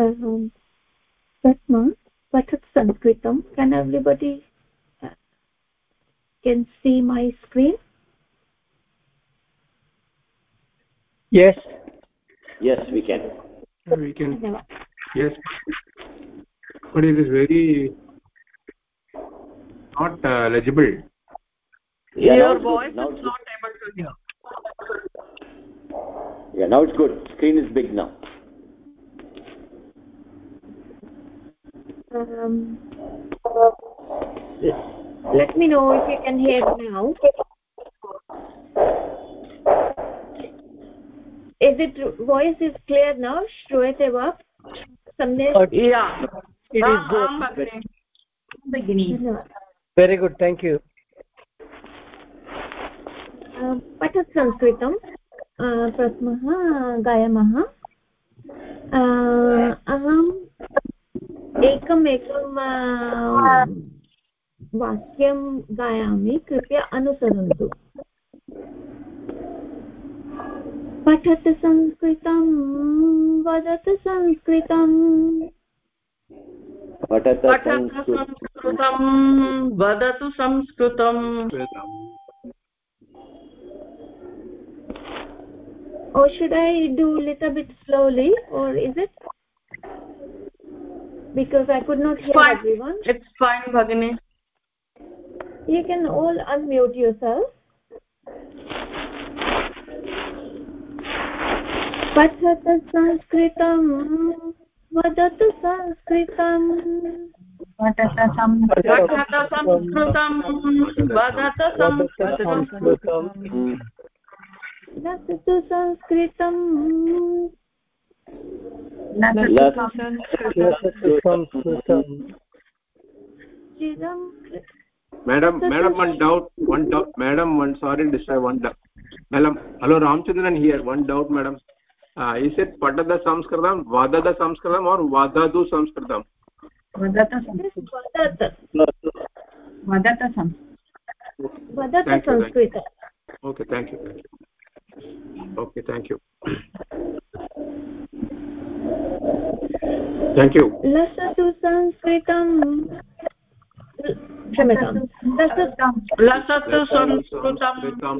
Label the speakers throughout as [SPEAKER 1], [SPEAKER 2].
[SPEAKER 1] प्रथमा पठत् संस्कृतं can everybody uh, can see my screen
[SPEAKER 2] yes
[SPEAKER 3] yes we can
[SPEAKER 2] we can yes but it is very not uh, legible
[SPEAKER 3] yeah,
[SPEAKER 4] your voice
[SPEAKER 3] now
[SPEAKER 4] is not able to hear
[SPEAKER 3] yeah now it's good screen is big now
[SPEAKER 1] Um, let me know if you can hear now is it voice is clear now श्रूयते वा सम्यक्
[SPEAKER 4] yeah it is good beginning
[SPEAKER 2] very good thank you
[SPEAKER 1] पठत् संस्कृतं प्रथमः गायामः अहम् एकम् एकं वाक्यं गायामि कृपया अनुसरन्तु। पठत संस्कृतं वदत संस्कृतम्
[SPEAKER 3] पठत
[SPEAKER 4] संस्कृतं। वदतु संस्कृतम्
[SPEAKER 1] or should i do little bit slowly or is it because i could not hear
[SPEAKER 4] fine.
[SPEAKER 1] everyone
[SPEAKER 4] it's fine bhagini
[SPEAKER 1] you can all unmute yourself पठत संस्कृतं वदतु संस्कृतम्
[SPEAKER 4] पठत संस्कृतं वदत संस्कृतम्
[SPEAKER 1] लसतु संस्कृतम्
[SPEAKER 2] madam madam one doubt one doubt madam one sorry disturb one madam hello Ramachandran here one doubt madam इसे put the संस्कृतम वादा the संस्कृतम और वादा दू
[SPEAKER 4] संस्कृतम वदत
[SPEAKER 1] Sanskrit
[SPEAKER 2] okay thank you okay thank you. Thank you.
[SPEAKER 1] लसतु संस्कृतं क्षम्यतां
[SPEAKER 4] लसतु संस्कृतं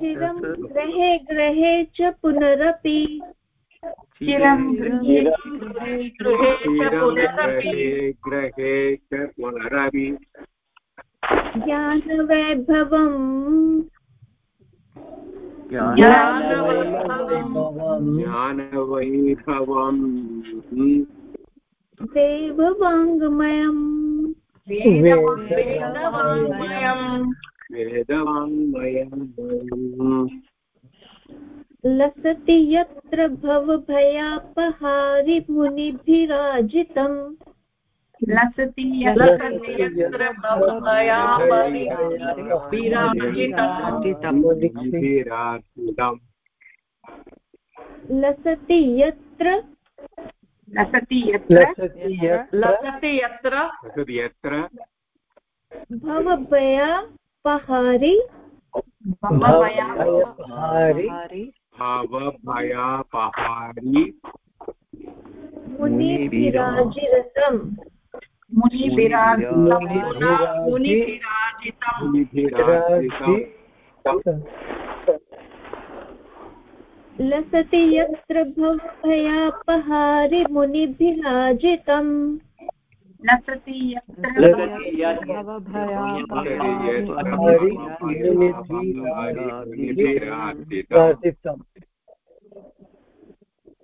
[SPEAKER 1] चिरं गृहे गृहे च पुनरपि
[SPEAKER 4] चिरं
[SPEAKER 2] गृहे गृहे च पुनरपि
[SPEAKER 1] ज्ञानवैभवम्
[SPEAKER 2] ज्ञानवैभवम्
[SPEAKER 1] देववाङ्मयम्
[SPEAKER 2] वेदवाङ्मयम्।
[SPEAKER 1] लसति यत्र भवभयापहारि मुनिभिराजितम्
[SPEAKER 4] लसति यत्र
[SPEAKER 2] विराजितम्
[SPEAKER 1] लसति यत्र
[SPEAKER 4] लसति यत्र लसति यत्र
[SPEAKER 2] तद् यत्र
[SPEAKER 1] भवभयापहारि
[SPEAKER 2] भावभयापहारि
[SPEAKER 1] मुनिभिराजिरतम्।
[SPEAKER 2] मुनिभिराजितम्।
[SPEAKER 1] लसति यत्र भवभयापहारि मुनिभिराजितम्।
[SPEAKER 4] लसति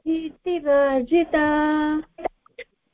[SPEAKER 1] कीर्तिराजिता।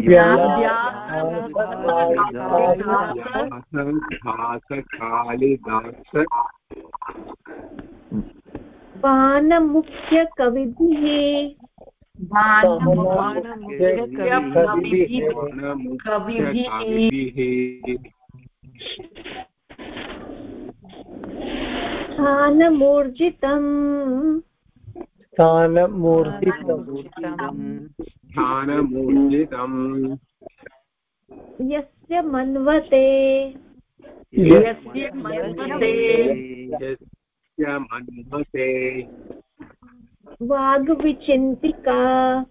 [SPEAKER 1] कालिदास
[SPEAKER 2] भासकालिदास
[SPEAKER 1] पानमुख्यकविभिः स्थानमूर्जितम्
[SPEAKER 5] स्थानमूर्तितम्।
[SPEAKER 2] ध्यानमूर्जितम्
[SPEAKER 1] यस्य मन्वते।
[SPEAKER 6] यस्य मन्वते।
[SPEAKER 2] यस्य मन्वते।
[SPEAKER 1] वाग्विचिन्तिका।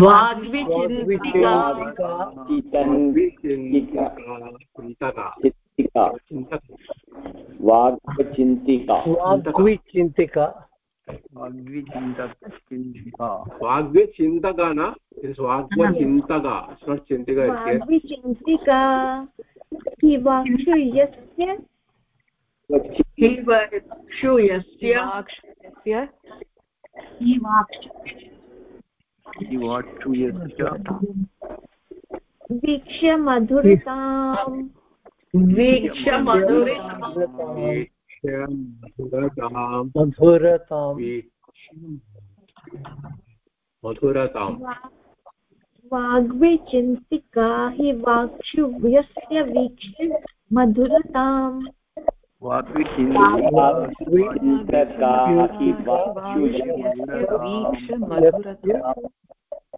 [SPEAKER 6] वाग्विचिन्तिका।
[SPEAKER 2] विचिन्तिका
[SPEAKER 5] वाग्विचिन्तिका
[SPEAKER 2] वाग्वे चिन्तका न चिन्तका
[SPEAKER 1] वाग्विचिन्तिका वीक्ष्य मधुरताम्
[SPEAKER 6] वीक्ष मधुरिताम्
[SPEAKER 2] मधुरताम्।
[SPEAKER 5] मधुरताम्।
[SPEAKER 2] मधुरताम्।
[SPEAKER 1] वाग्विचिन्तिका हि वाक्षु यस्य वीक्ष्य मधुरताम्।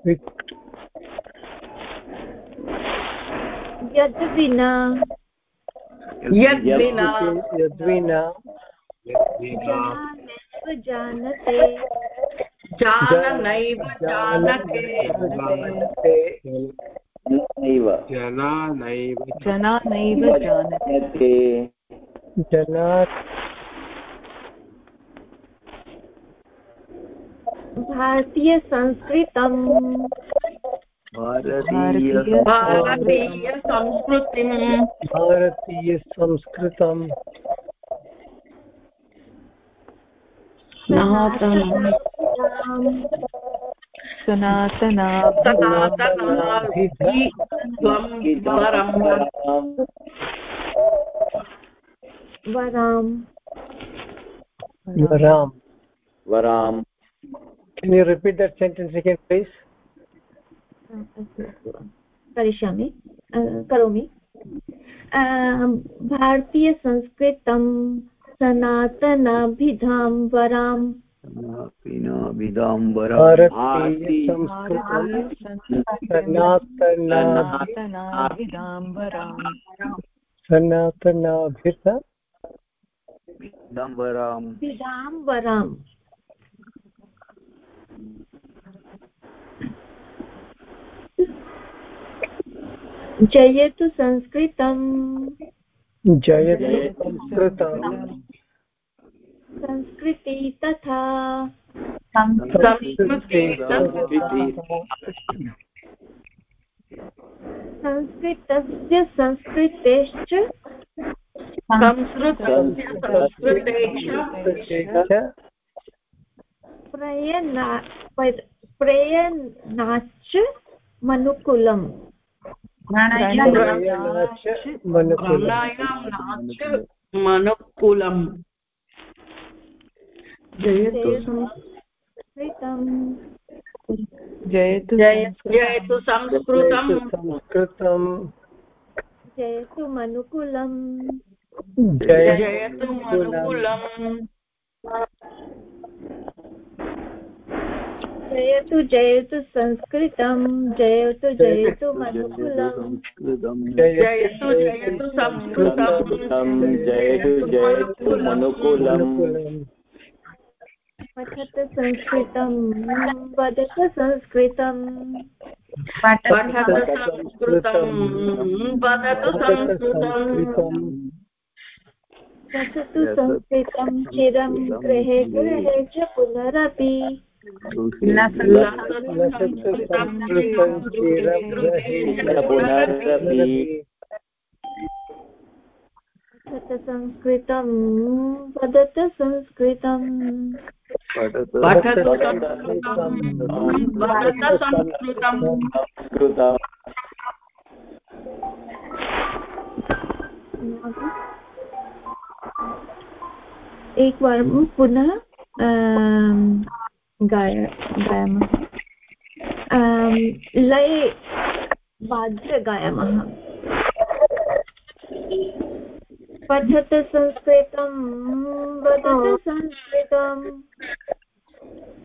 [SPEAKER 7] हि
[SPEAKER 1] यद्विना
[SPEAKER 6] यद्विना
[SPEAKER 5] यद्विना
[SPEAKER 1] जानते
[SPEAKER 6] जाननैव जानते
[SPEAKER 7] नैव
[SPEAKER 2] जना नैव
[SPEAKER 8] जानते
[SPEAKER 7] जानते
[SPEAKER 1] भारतीयसंस्कृतम्।
[SPEAKER 6] भारतीयसंस्कृतिम्
[SPEAKER 5] भारतीयसंस्कृतम्
[SPEAKER 8] सनातना
[SPEAKER 6] सनातनाभिध्वं वरम्
[SPEAKER 1] वराम्
[SPEAKER 5] Ram.
[SPEAKER 7] वराम्
[SPEAKER 5] Can you repeat that sentence again, please?
[SPEAKER 1] करिष्यामि करोमि। भारतीयसंस्कृतं सनातनाभिधां
[SPEAKER 8] सनातनाभिधाम्बराम्
[SPEAKER 1] जयतु संस्कृतम्।
[SPEAKER 5] जयतु संस्कृतं
[SPEAKER 1] संस्कृति तथा।
[SPEAKER 6] संस्कृते
[SPEAKER 1] संस्कृतस्य संस्कृतेश्च।
[SPEAKER 6] संस्कृतस्य
[SPEAKER 1] प्रयना प्र- प्रयनाच्च मनुकुलम्।
[SPEAKER 5] मनुकुलम्।
[SPEAKER 6] जयतु
[SPEAKER 1] संस्कृतम्।
[SPEAKER 8] जयतु
[SPEAKER 6] जय जयतु संस्कृतम्।
[SPEAKER 5] संस्कृतं
[SPEAKER 1] जयतु मनुकुलम्।
[SPEAKER 5] जय
[SPEAKER 6] जयतु मनुकुलम्।
[SPEAKER 1] जयतु जयतु संस्कृतं जयतु जयतु मनुकुलम्।
[SPEAKER 6] जयतु जयतु संस्कृतम्
[SPEAKER 7] जयतु जयतु मनुकुलम्।
[SPEAKER 1] पठत संस्कृतं वदत संस्कृतं
[SPEAKER 6] पठत संस्कृतम् वदतु संस्कृतम्।
[SPEAKER 1] पठतु संस्कृतं चिरं गृहे गृहे च पुनरपि। संस्कृतं वदत संस्कृतम्
[SPEAKER 6] पठतु संस्कृतम् वदत संस्कृतम्
[SPEAKER 7] संस्कृतम्
[SPEAKER 1] एकवारं पुनः अं, गाय गायामः लये वाद्य गायामः पठत संस्कृतं वदत संस्कृतम्।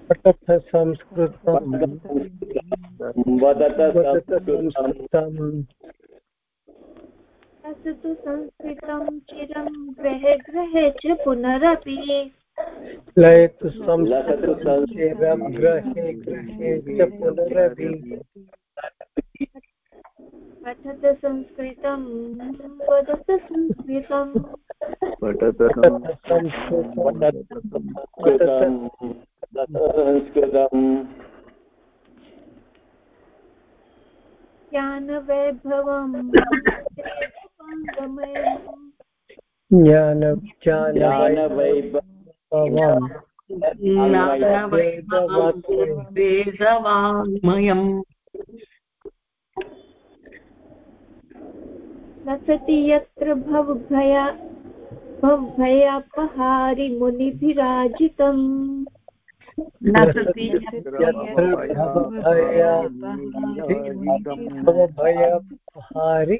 [SPEAKER 5] पठत संस्कृतं
[SPEAKER 7] वदत
[SPEAKER 5] वदत संस्कृतम्।
[SPEAKER 1] असतु संस्कृतं चिरं गृहे गृहे च पुनरपि।
[SPEAKER 5] लयतु संस्कृतं
[SPEAKER 7] संस्कृतं
[SPEAKER 5] गृहे गृहे च पुनरपि
[SPEAKER 1] पठत संस्कृतं वदत संस्कृतम्
[SPEAKER 5] पठत संस्कृतं
[SPEAKER 7] संस्कृतं। संस्कृतं
[SPEAKER 1] ज्ञानवैभवम्
[SPEAKER 6] वेदवाङ्मयम्
[SPEAKER 1] लसति यत्र भवभया भवभयापहारि मुनिभिराजितम्
[SPEAKER 6] नसति
[SPEAKER 5] यत्र भवभया भवभयहारि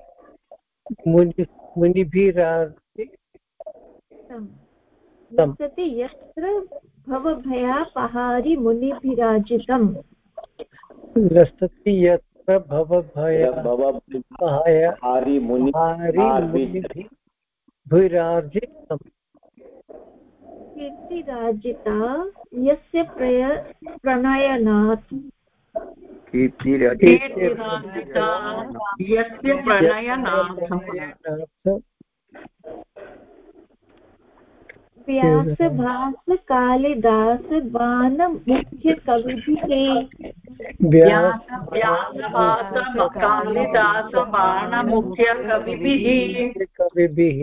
[SPEAKER 5] मुनि
[SPEAKER 1] लसति यत्र भवभयापहारि मुनिभिराजितम्।
[SPEAKER 5] लसति यत्र भवभया
[SPEAKER 7] भवहारि
[SPEAKER 5] हारि
[SPEAKER 7] मुनि
[SPEAKER 5] मुनिभिरार्जितम्
[SPEAKER 1] कीर्तिराजिता यस्य प्रय प्रणयनात्।
[SPEAKER 6] कीर्तिराजिता यस्य प्रणयनाथम्
[SPEAKER 1] व्यासभास कालिदास बाण मुख्य कविभिः
[SPEAKER 6] व्यास। व्यासभास कालिदास कविभिः
[SPEAKER 5] कविभिः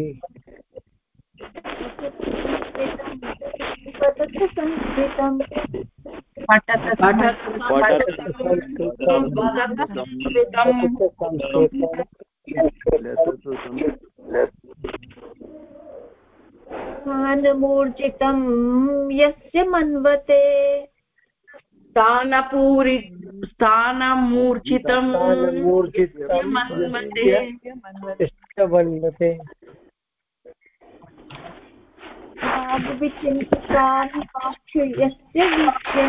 [SPEAKER 1] वदत संस्कृतम्।
[SPEAKER 6] पठत पठत
[SPEAKER 5] पठत संस्कृतं
[SPEAKER 6] संस्कृतम्।
[SPEAKER 5] पठत संस्कृतं
[SPEAKER 1] स्थानमूर्जितं यस्य मन्वते।
[SPEAKER 6] स्थानपूरि
[SPEAKER 5] स्थानमूर्जितं
[SPEAKER 1] वाग्विचिन्तिका हि पाक्षु यस्य वीक्ष्य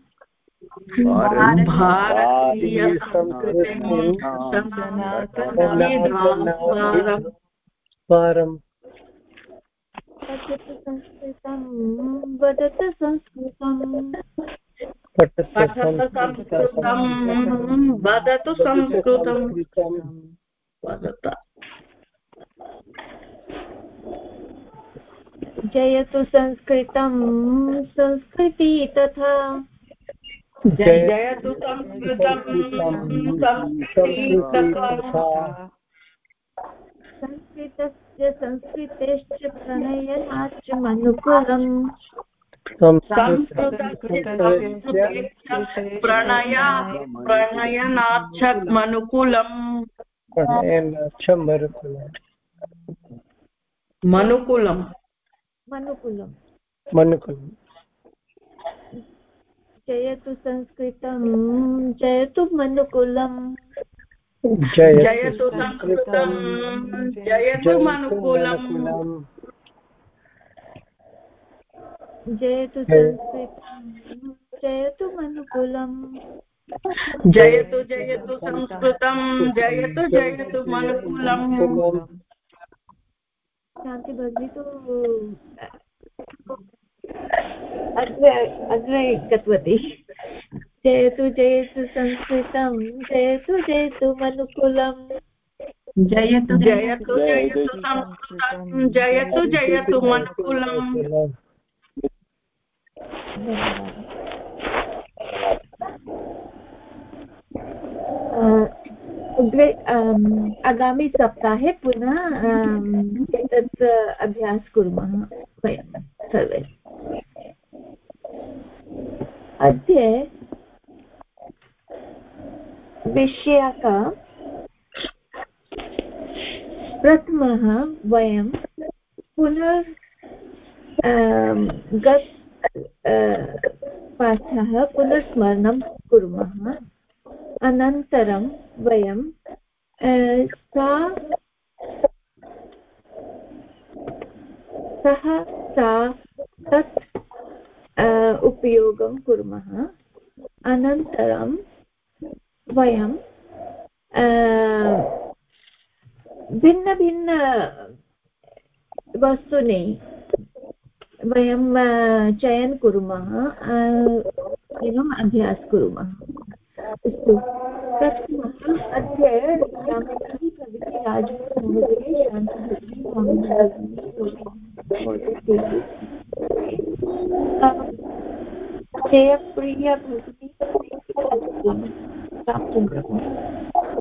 [SPEAKER 6] संस्कृतं
[SPEAKER 1] वदत संस्कृतम्
[SPEAKER 5] पठत
[SPEAKER 6] पठत संस्कृतं। वदतु संस्कृतं वदत।
[SPEAKER 1] जयतु संस्कृतं संस्कृति तथा
[SPEAKER 6] जयतु संस्कृतं
[SPEAKER 1] संस्कृतस्य संस्कृतेश्च मनुकुलम्।
[SPEAKER 6] प्रणय प्रणयनाच्छ मनुकुलम्
[SPEAKER 5] प्रणयनाच्छ
[SPEAKER 6] मनुकुलम्।
[SPEAKER 1] मनुकुलम्।
[SPEAKER 5] मनुकुलम्।
[SPEAKER 1] जयतु संस्कृतं जयतु मनुकुलम्।
[SPEAKER 6] जयतु संस्कृतं जयतु मनुकुलम्।
[SPEAKER 1] जयतु संस्कृतं जयतु मनुकुलम्।
[SPEAKER 6] जयतु जयतु संस्कृतं जयतु जयतु मनुकुलम्।
[SPEAKER 1] शान्ति भगिनी तु अग्रे अग्रे गतवती। जयतु जयतु संस्कृतं जयतु जयतु मनुकुलम्।
[SPEAKER 6] जयतु जयतु जयतु संस्कृतं जयतु जयतु मनुकुलम्।
[SPEAKER 1] अग्रे आगामिसप्ताहे पुनः एतत् अभ्यास कुर्मः वयं सर्वे। अद्य विषयक प्रथमः वयं पुनर् गत् पाठः पुनर्स्मरणं कुर्मः। अनन्तरं वयं सा, सः, सा, तत् उपयोगं कुर्मः। अनन्तरं वयं भिन्नभिन्न वस्तूनि वयं चयनं कुर्मः एवम् अभ्यासं कुर्मः। जयप्रिय भगिनी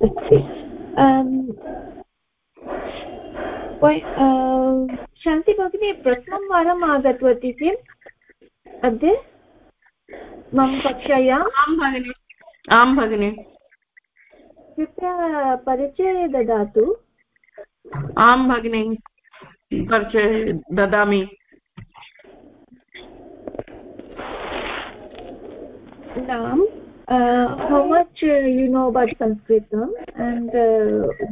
[SPEAKER 1] अस्ति शान्ति भगिनी प्रथमं वारम् आगतवती किम्? अद्य? मम कक्षायाम्
[SPEAKER 6] आं भगिनि। आं भगिनि।
[SPEAKER 1] कृपया परिचय ददातु।
[SPEAKER 6] आं भगिनि परिचय ददामि।
[SPEAKER 1] नाम how much you know about संस्कृतम् and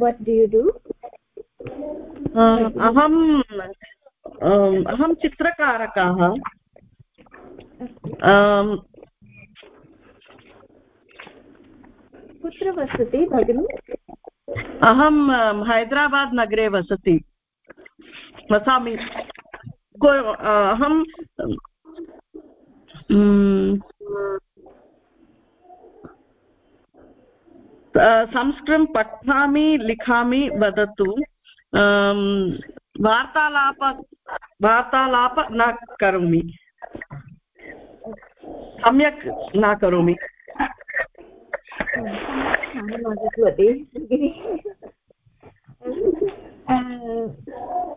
[SPEAKER 1] what do you do
[SPEAKER 6] अहम् अहं चित्रकारकः।
[SPEAKER 1] कुत्र वसति भगिनि?
[SPEAKER 6] अहं हैदराबाद् नगरे वसति। वसामि। अहं संस्कृतं पठामि लिखामि वदतु। वार्तालाप वार्तालाप न करोमि। सम्यक् न करोमि।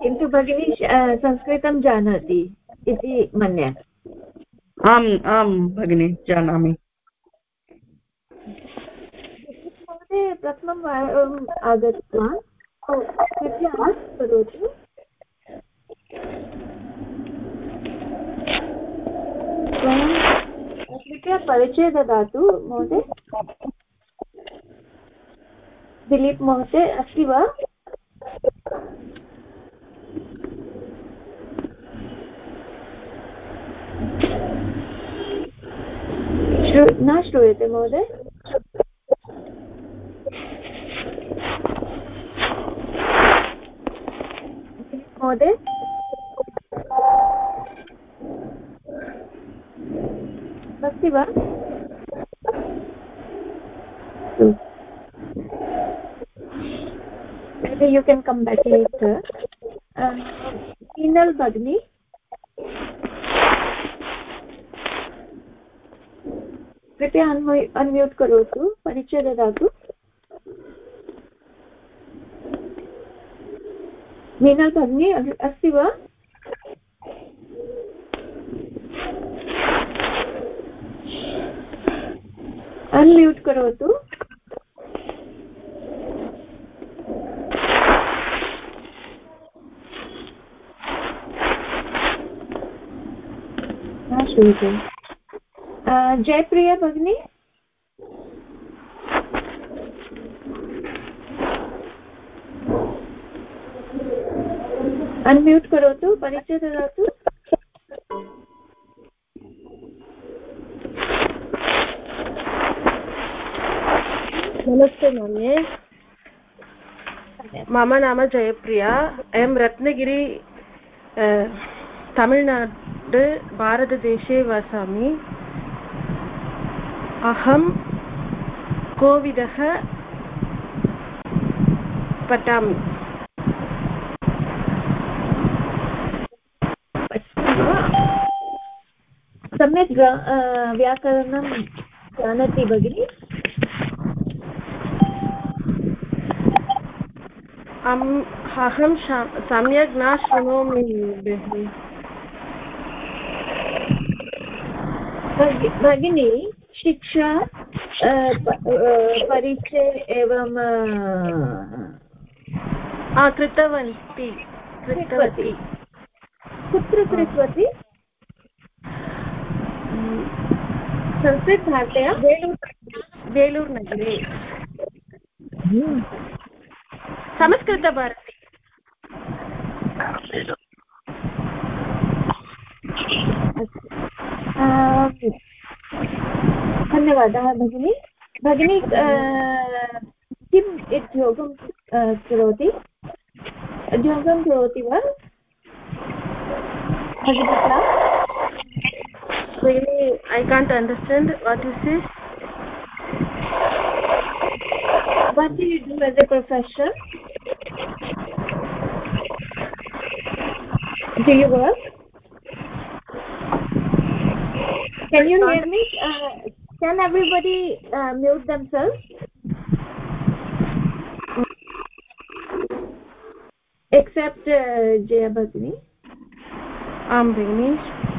[SPEAKER 1] किन्तु भगिनी संस्कृतं जानाति इति मन्ये?
[SPEAKER 6] आम् आं भगिनि जानामि।
[SPEAKER 1] प्रथमं वारम् आगतवान् कृपया करोतु। वयं कृपया परिचय ददातु महोदय। दिलीप् महोदय अस्ति वा? न श्रूयते महोदय। महोदय। अस्ति वा मेबि यु केन् कम् बेक् लेट् सीनल् भगिनि कृपया अन्म्यू अन्म्यूट् करोतु परिचय ददातु मीनल् भगिनी अस्ति वा अन्म्यूट् करोतु न श्रूयते जयप्रिया भगिनी. अन्म्यूट् करोतु परिचय ददातु.
[SPEAKER 9] नमस्ते महोदय मम नाम जयप्रिया। अहं रत्नगिरि तमिळ्नाडु भारतदेशे वसामि। अहं कोविदः पठामि।
[SPEAKER 1] सम्यक् व्याकरणं जानाति भगिनि।
[SPEAKER 6] अहं सम्यक् न शृणोमि बेनि
[SPEAKER 1] भगि- भगिनी शिक्षा परिचय एवं
[SPEAKER 6] कृतवती कृतवती।
[SPEAKER 1] कुत्र कृतवती? संस्कृतभारत्या?
[SPEAKER 6] वेलूर्नगरे संस्कृतभारती
[SPEAKER 1] धन्यवादः भगिनी। भगिनी किम् उद्योगं करोति? उद्योगं करोति वा? भगिनी
[SPEAKER 6] can't understand what you say.
[SPEAKER 1] what do you do as a profession do you work? Can you hear me? Uh, can everybody uh, mute themselves? Except uh, jaya i'm bhagini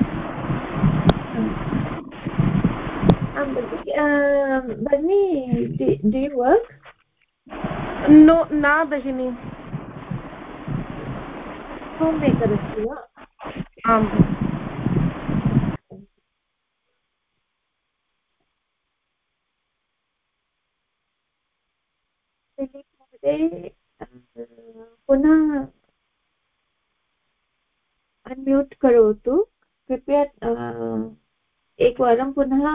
[SPEAKER 1] do, do you work?
[SPEAKER 6] No न भगिनि
[SPEAKER 1] homemaker अस्ति वा
[SPEAKER 6] आम्
[SPEAKER 1] पुनः unmute करोतु कृपया एकवारं पुनः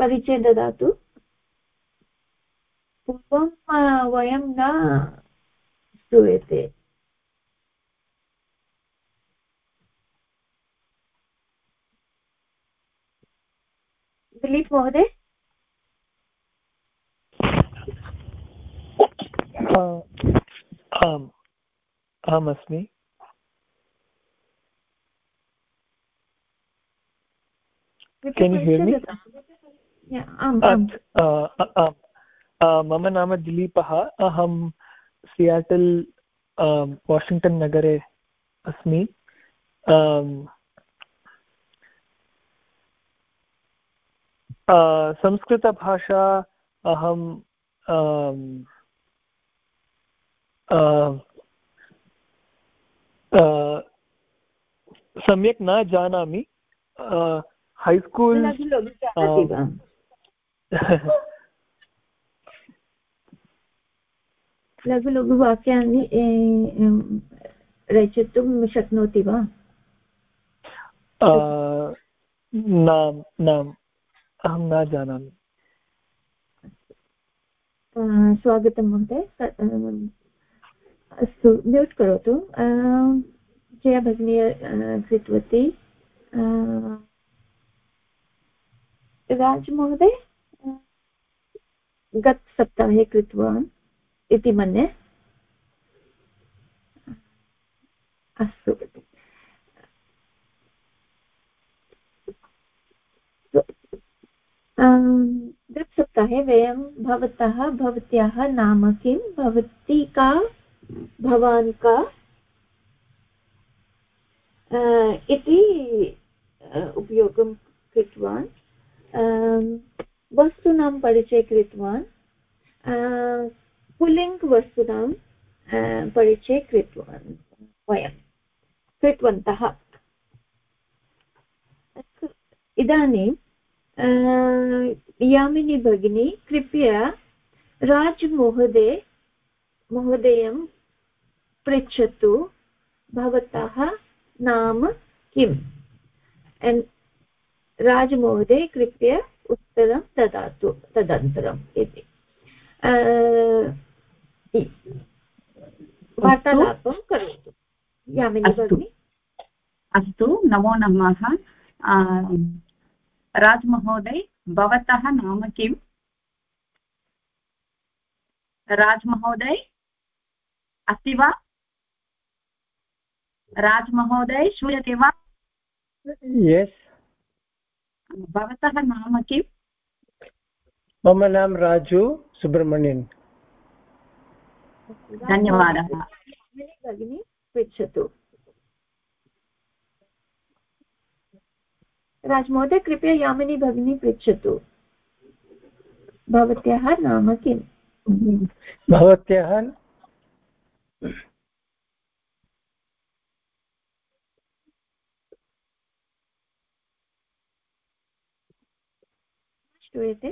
[SPEAKER 1] परिचय ददातु पूर्वं वयं न श्रूयते। दिलीप् महोदय?
[SPEAKER 3] आम् अहमस्मि Can you hear me? मम नाम दिलीपः। अहं सियाटल् वाशिङ्ग्टन् नगरे अस्मि। अ, संस्कृतभाषा अहं अ, अ, सम्यक् न जानामि। हैस्कूल्
[SPEAKER 1] लघु लघु वाक्यानि एम्, रचयितुं शक्नोति वा।
[SPEAKER 3] नाम नाम अहं न जानामि
[SPEAKER 1] स्वागतं महोदय अस्तु म्यूट् करोतु जया भगिनी कृतवती राज महोदय? अ, गतसप्ताहे कृतवान् इति मन्ये? अस्तु। अं, गतसप्ताहे वयं भवतः भवत्याः नाम किं? भवती का? भवान् का? इति उपयोगं कृतवान्। अं, वस्तूनां परिचय कृतवान् पुल्लिङ्गवस्तूनां अ, परिचय कृतवान् वयं कृतवन्तः। इदानीं यामिनी भगिनी कृपया राजमहोदय महोदयं पृच्छतु भवतः नाम किम्? एन्- राजमहोदय कृपया उत्तरं ददातु तदनन्तरम् इति वार्तालापं करोतु। यामिनी
[SPEAKER 4] अस्तु।
[SPEAKER 1] भगिनी?
[SPEAKER 4] अस्तु नमो नमः। राजमहोदय भवतः नाम किम्? राजमहोदय? अस्ति वा? राजमहोदय श्रूयते वा?
[SPEAKER 5] यस्
[SPEAKER 4] भवतः नाम किम्?
[SPEAKER 5] मम नाम राजु सुब्रह्मण्यन्।
[SPEAKER 4] धन्यवादः।
[SPEAKER 1] भगिनी पृच्छतु। राजमहोदय कृपया यामिनी भगिनी पृच्छतु। भवत्याः नाम किम्?
[SPEAKER 5] भवत्याः
[SPEAKER 1] श्रूयते?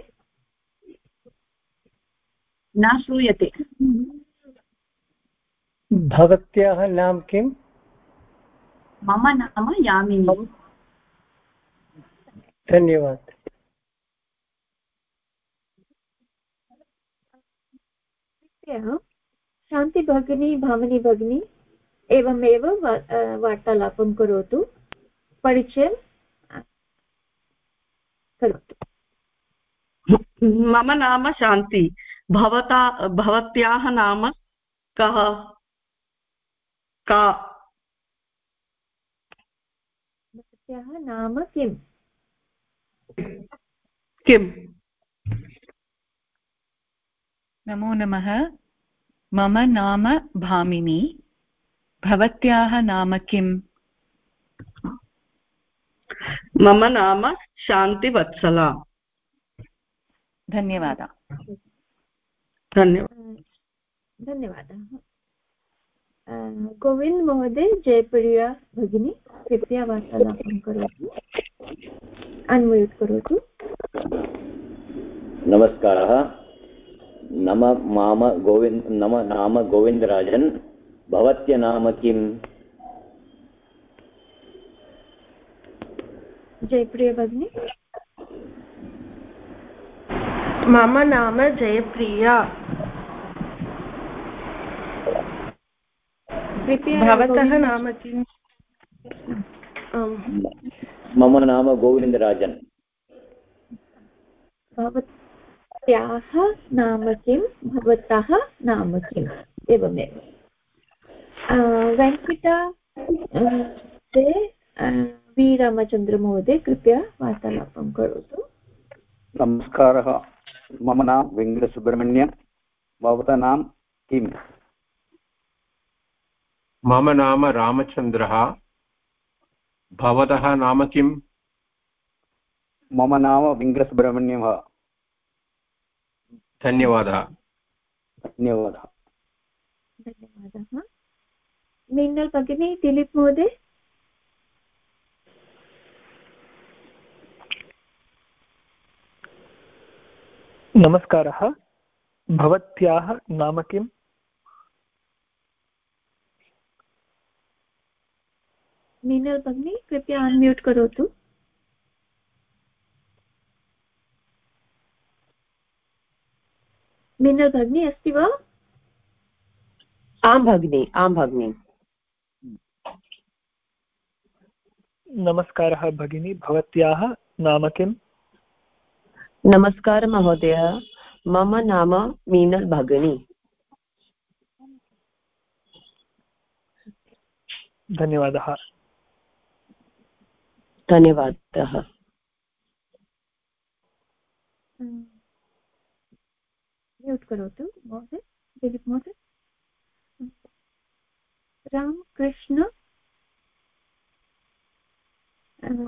[SPEAKER 4] न श्रूयते।
[SPEAKER 5] भवत्याः नाम किम्
[SPEAKER 4] मम नाम यामिनी।
[SPEAKER 5] धन्यवादः।
[SPEAKER 1] शान्तिभगिनी भावनी भगिनी एवमेव वार्तालापं करोतु परिचयं
[SPEAKER 6] करोतु। मम नाम शान्ति। भवता भवत्याः नाम कः? का?
[SPEAKER 1] भवत्याः नाम किम्?
[SPEAKER 6] किम्?
[SPEAKER 8] नमो नमः। मम नाम भामिनी। भवत्याः नाम किम्?
[SPEAKER 6] मम नाम शान्तिवत्सला।
[SPEAKER 8] धन्यवादः।
[SPEAKER 6] धन्यवादः।
[SPEAKER 1] धन्यवादः। गोविन्द महोदय जयप्रिया भगिनी कृपया वार्तालापं करोतु। अन्म्यूट् करोतु।
[SPEAKER 7] नमस्कारः। नम माम गोविन्द नम नाम गोविन्दराजन्। भवत्य नाम किम्?
[SPEAKER 1] जयप्रिया भगिनी।
[SPEAKER 6] मम नाम जयप्रिया। भवतः नाम किम्
[SPEAKER 7] मम नाम गोविन्दराजन्।
[SPEAKER 1] भवत्याः नाम किं? भवतः नाम किम् एवमेव। वेङ्कटा ते वि रामचन्द्रमहोदय कृपया वार्तालापं करोतु।
[SPEAKER 10] नमस्कारः। मम नाम वेङ्कटसुब्रह्मण्यं भवतः नाम किम्?
[SPEAKER 2] मम नाम रामचन्द्रः भवतः नाम किम्?
[SPEAKER 10] मम नाम वेङ्कटसुब्रह्मण्यः।
[SPEAKER 2] धन्यवादः।
[SPEAKER 10] धन्यवादः।
[SPEAKER 1] धन्यवादः। मिन्नल् भगिनी दिलीप् महोदय?
[SPEAKER 3] नमस्कारः। भवत्याः नाम किम्?
[SPEAKER 1] मीनल् भगिनी कृपया अन्म्यूट् करोतु। मीनल् भगिनी अस्ति वा?
[SPEAKER 11] आं भगिनि आं भगिनि।
[SPEAKER 3] नमस्कारः भगिनी भवत्याः नाम किम्?
[SPEAKER 11] नमस्कार महोदय मम नाम मीनल् भगिनी।
[SPEAKER 3] धन्यवादः।
[SPEAKER 11] धन्यवादः।
[SPEAKER 1] म्यूट् करोतु महोदय दिलीप् महोदय। रामकृष्ण।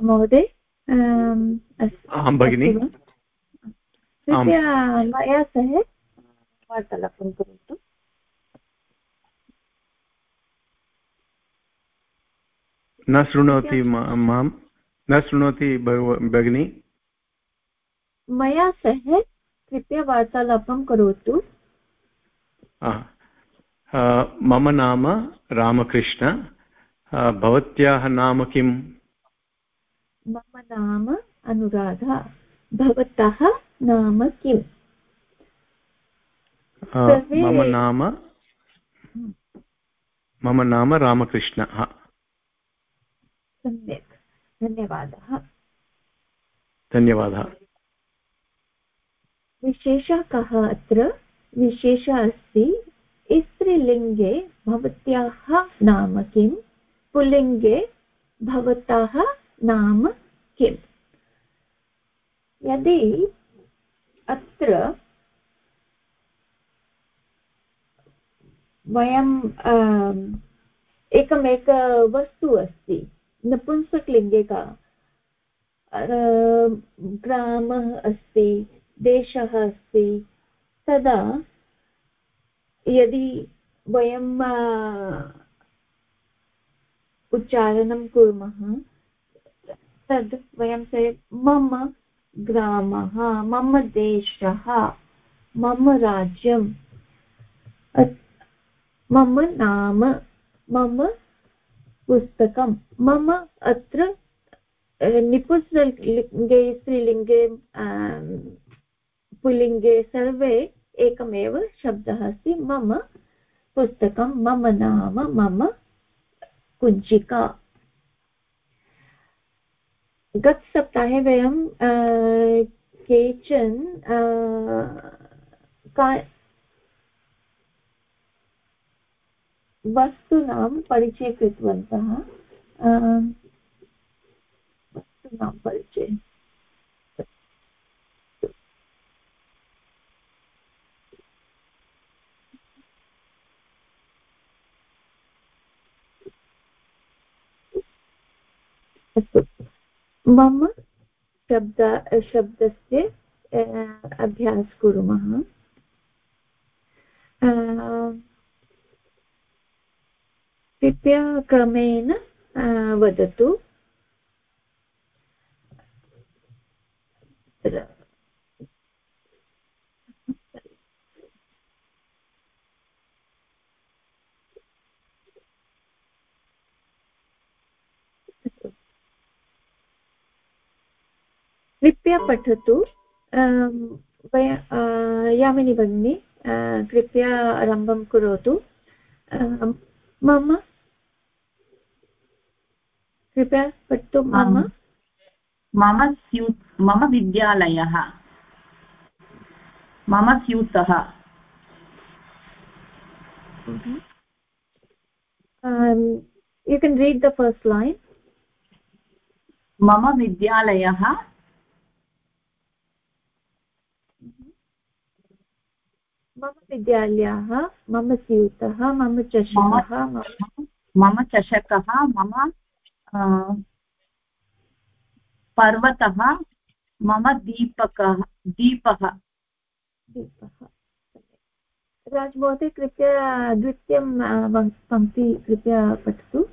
[SPEAKER 1] महोदय
[SPEAKER 12] अहं भगिनि।
[SPEAKER 1] मया सह वार्तालापं करोतु
[SPEAKER 12] न शृणोति माँ न शृणोति भगिनी।
[SPEAKER 1] मया सह कृपया वार्तालापं करोतु।
[SPEAKER 12] मम नाम रामकृष्ण। भवत्याः नाम किम्?
[SPEAKER 1] मम नाम अनुराधा। भवतः नाम किम्?
[SPEAKER 12] मम नाम मम नाम रामकृष्णः
[SPEAKER 1] सम्यक्। धन्यवादः।
[SPEAKER 12] धन्यवादः।
[SPEAKER 1] विशेषः कः अत्र? विशेषः अस्ति स्त्रीलिङ्गे भवत्याः नाम किं पुल्लिङ्गे भवतः नाम किम्? यदि अत्र वयं एकमेक वस्तु अस्ति नपुंसकलिङ्गे का ग्रामः अस्ति, देशः अस्ति, तदा यदि वयं उच्चारणं कुर्मः, तद् वयं मम ग्रामः, मम देशः, मम राज्यं मम नाम, मम पुस्तकं मम अत्र निपुंसलिङ्गे स्त्रीलिङ्गे पुल्लिङ्गे सर्वे एकमेव शब्दः अस्ति, मम पुस्तकं मम नाम, मम कुञ्चिका। गतसप्ताहे वयं केचन का वस्तूनां परिचयं कृतवन्तः वस्तूनां परिचयः। अस्तु। मम शब्द शब्दस्य अभ्यास कुर्मः। कृपया क्रमेण वदतु। कृपया पठतु। यामिनी भगिनी कृपया आरम्भं करोतु। मम। कृपया पठतु मम।
[SPEAKER 4] मम स्यू मम विद्यालयः। मम स्यूतः।
[SPEAKER 1] you can read the first line.
[SPEAKER 4] मम विद्यालयः।
[SPEAKER 1] मम विद्यालयः मम स्यूतः मम चषकः
[SPEAKER 4] मम चषकः मम पर्वतः मम दीपकः दीपः।
[SPEAKER 1] दीपः। राजमहोदय कृपया द्वितीयं पङ्क्ति कृपया पठतु।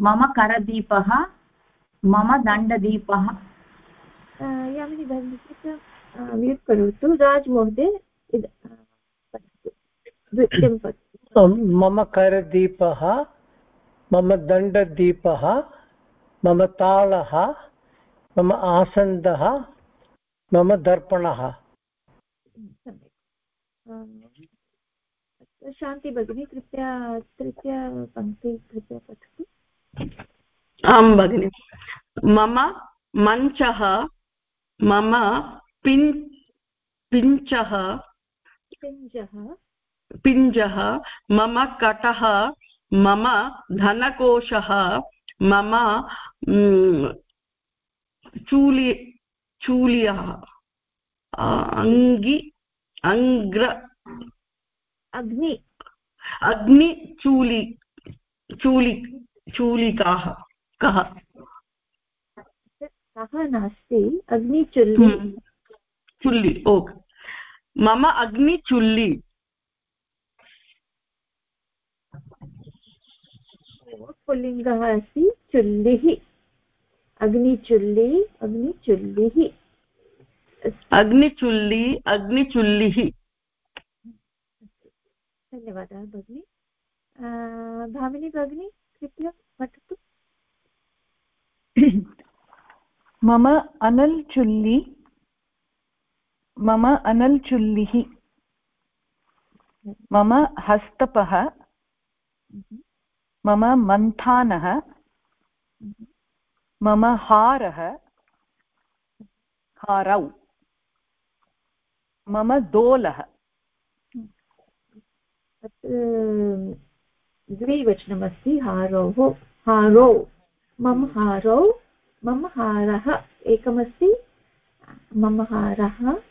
[SPEAKER 4] मम करदीपः मम दण्डदीपः।
[SPEAKER 1] यामिनी भगिनी कृपया म्यूट् करोतु राजमहोदय द्वितीयं
[SPEAKER 5] मम करदीपः मम दण्डदीपः मम तालः मम आसन्दः मम दर्पणः।
[SPEAKER 1] शान्ति भगिनी कृपया तृतीय पङ्क्ति कृपया पठतु।
[SPEAKER 6] आं भगिनि। मम मञ्चः मम पिन् पिञ्चः
[SPEAKER 1] पिञ्जः
[SPEAKER 6] पिञ्जः मम कटः मम धनकोशः मम चूलि चूल्यः। अङ्गि अङ्ग्र
[SPEAKER 1] अग्नि।
[SPEAKER 6] अग्निचूलि चूलि चूलिकाः कः?
[SPEAKER 1] सः नास्ति अग्निचुल्ली।
[SPEAKER 6] चुल्लि ओ मम अग्निचुल्ली।
[SPEAKER 1] पुल्लिङ्गः अस्ति चुल्लिः। अग्निचुल्ली अग्निचुल्लिः।
[SPEAKER 6] अग्निचुल्ली अग्निचुल्लिः।
[SPEAKER 1] धन्यवादः भगिनि। भामिनी भगिनी कृपया पठतु।
[SPEAKER 8] मम अनल्चुल्ली मम अनल्चुल्लिः मम हस्तपः, मम मन्थानः, मम हारः, हारौ, मम दोलः।
[SPEAKER 1] द्विवचनमस्ति, हारोः, हारौ, मम हारौ मम हारः एकमस्ति मम हारः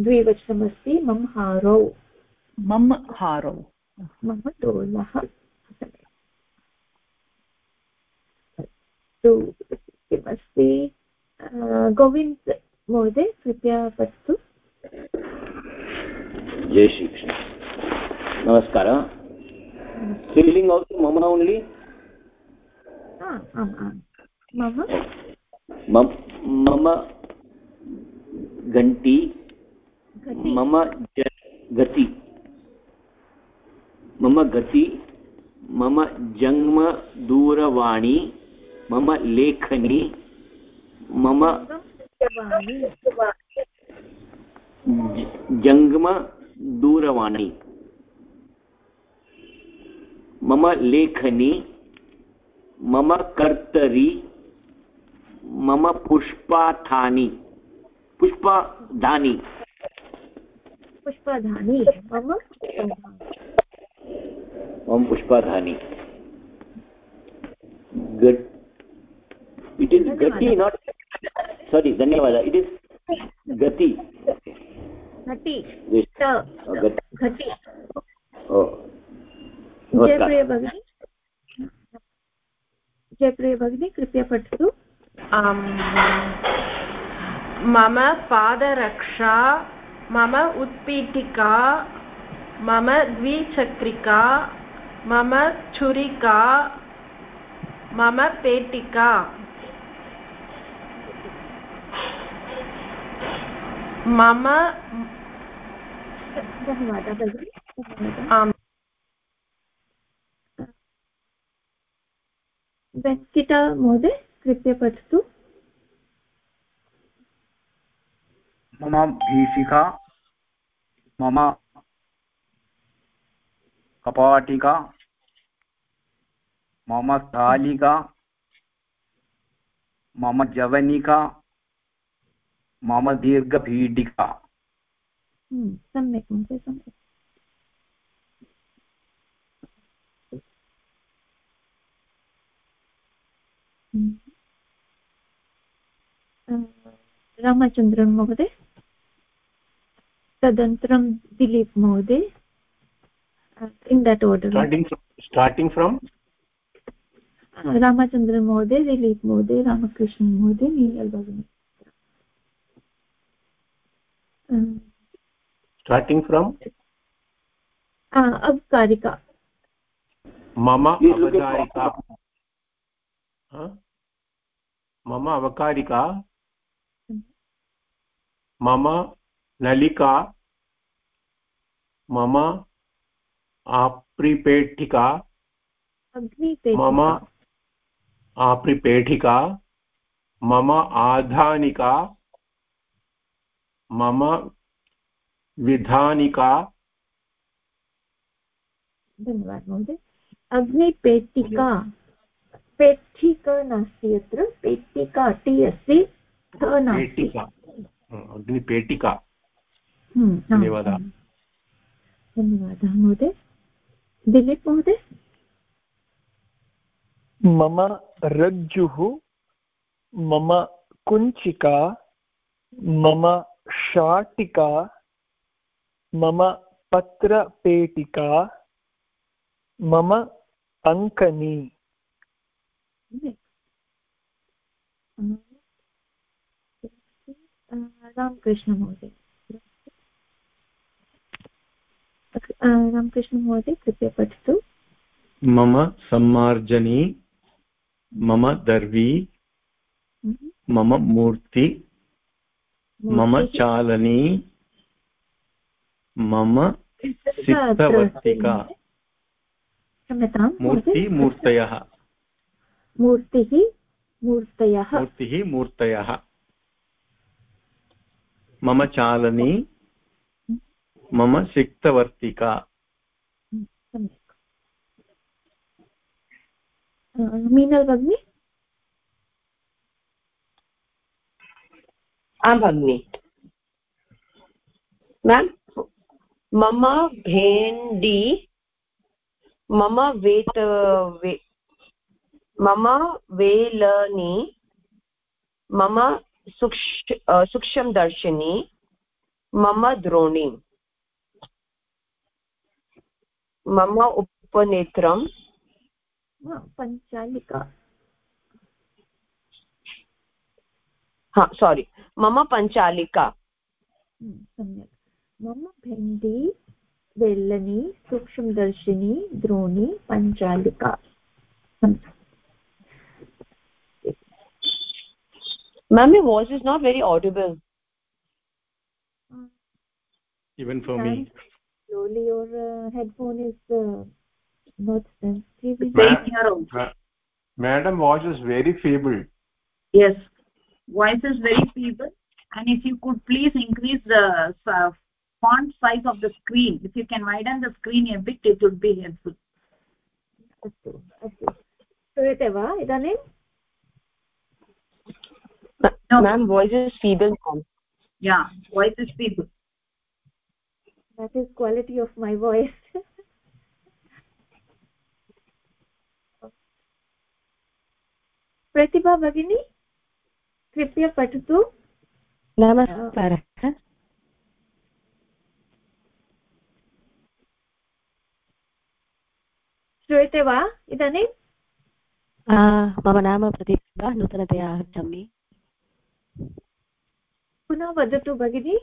[SPEAKER 1] द्विवचनमस्ति मम हारौ।
[SPEAKER 8] मम हारौ।
[SPEAKER 1] मम दोलः। अस्तु किमस्ति? गोविन्द महोदय कृपया वदतु।
[SPEAKER 7] जय श्रीकृष्ण। नमस्कारः। स्त्रीलिङ्ग् आल्सो मम ओन्लि
[SPEAKER 1] आम् आम्। मम?
[SPEAKER 7] मम घण्टी मम गति। मम गति मम जन्मदूरवाणी मम लेखनी मम जङ्गमदूरवाणी मम लेखनी मम कर्तरी मम पुष्पाथानि। पुष्पधानि।
[SPEAKER 1] पुष्पधानि? मम
[SPEAKER 7] मम पुष्पधानि। इट् इस् गति नाट् सारि धन्यवादः। इट् इस् गति।
[SPEAKER 1] घटि
[SPEAKER 7] घटि
[SPEAKER 1] जयप्रिय भगिनी। जयप्रिय भगिनी कृपया पठतु।
[SPEAKER 4] मम पादरक्षा मम उत्पीठिका मम द्विचक्रिका मम छुरिका मम पेटिका। मम
[SPEAKER 1] वेङ्किता महोदय? कृपया पठतु।
[SPEAKER 10] मम भीषिका मम कपाटिका मम स्थालिका मम जवनिका मम दीर्घपीठिका
[SPEAKER 1] हम्म, सम्यक् महोदय सम्यक्। रामचन्द्रन् महोदय तदनन्तरं दिलीप् महोदय in that order
[SPEAKER 2] starting from
[SPEAKER 1] Ramachandran महोदय दिलीप् महोदय रामकृष्णन् महोदय नीलल् भगिनी
[SPEAKER 2] स्टार्टिङ्ग् फ्रोम्
[SPEAKER 1] अवकारिका.
[SPEAKER 2] मम अवतारिका मम अवकारिका? मम नलिका मम आप्रिपेटिका मम आप्रिपेटिका मम आधानिका मम विधानिका।
[SPEAKER 1] धन्यवादः महोदय। अग्निपेटिका पेटिका नास्ति अत्र पेटिका टि अस्ति
[SPEAKER 2] पेटिका अग्निपेटिका
[SPEAKER 1] हम्म,
[SPEAKER 2] धन्यवादः।
[SPEAKER 1] धन्यवादः महोदय। दिलीप् महोदय?
[SPEAKER 3] मम रज्जुः मम कुञ्चिका मम शाटिका मम पत्रपेटिका मम अङ्कनी।
[SPEAKER 1] रामकृष्णमहोदय रामकृष्णमहोदय कृपया पठतु।
[SPEAKER 12] मम सम्मार्जनी मम दर्वी मम मूर्ति मम चालनी मम
[SPEAKER 1] क्षम्यतां
[SPEAKER 12] मूर्ति मूर्तयः।
[SPEAKER 1] मूर्तिः मूर्तयः।
[SPEAKER 12] मूर्तिः मूर्तयः। मम चालनी मम सिक्तवर्तिका।
[SPEAKER 1] मीनल् भगिनी?
[SPEAKER 11] आं भगिनि। मेम् मम भेण्डी मम वेत वे मम वेलनी मम सूक्ष् सूक्ष्मदर्शिनी मम द्रोणी। मम उपनेत्रं।
[SPEAKER 1] पञ्चालिका
[SPEAKER 11] हा सोरि मम पञ्चालिका
[SPEAKER 1] सम्यक्। मम भिण्डी वेल्लनी सूक्ष्मदर्शिनी द्रोणी पञ्चालिका
[SPEAKER 11] ma'am your voice is not very audible
[SPEAKER 12] even for me
[SPEAKER 1] slowly your uh, headphone is uh, not sensitive
[SPEAKER 2] Same here also. madam voice is very feeble
[SPEAKER 4] yes voice is very feeble and if you could please increase the uh, font size of the screen if you can widen the screen a bit it would be helpful
[SPEAKER 1] अस्तु अस्तु श्रूयते वा इदानीं
[SPEAKER 11] no ma'am voice is feeble ma'am
[SPEAKER 4] yeah voice is feeble
[SPEAKER 1] that is quality of my voice प्रतिभा भगिनी कृपया पठतु
[SPEAKER 11] नमस्कारः
[SPEAKER 1] श्रूयते वा इदानीं
[SPEAKER 13] मम नाम प्रतिभा नूतनतया आगच्छामि
[SPEAKER 1] पुनः वदतु भगिनि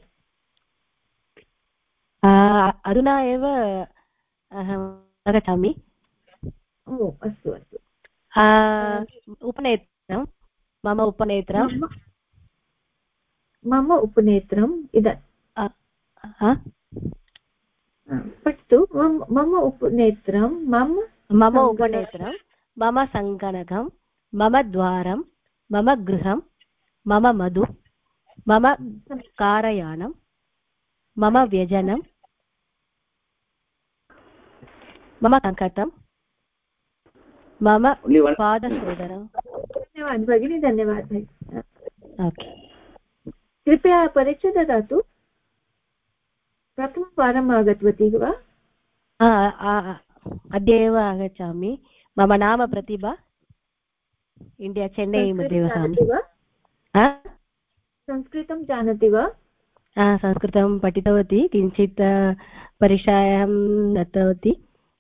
[SPEAKER 13] अधुना एव अहम् आगच्छामि
[SPEAKER 1] ओ अस्तु अस्तु
[SPEAKER 13] उपनेत्रं मम उपनेत्रं
[SPEAKER 1] मम उपनेत्रम् इद पठतु मम उपनेत्रं मम
[SPEAKER 13] मम उपनेत्रं मम सङ्गणकं मम द्वारं मम गृहं मम मधु मम कारयानं मम व्यजनं मम कङ्कटं मम पादशोधनं
[SPEAKER 1] धन्यवादः भगिनी धन्यवादः
[SPEAKER 13] ओके
[SPEAKER 1] कृपया परिचय ददातु प्रथमवारम् आगतवती वा?
[SPEAKER 13] अद्य एव आगच्छामि। मम नाम प्रतिभा। इण्डिया चेन्नै मध्ये वसामि।
[SPEAKER 1] संस्कृतं जानाति वा?
[SPEAKER 13] संस्कृतं पठितवती किञ्चित् परीक्षायां दत्तवती।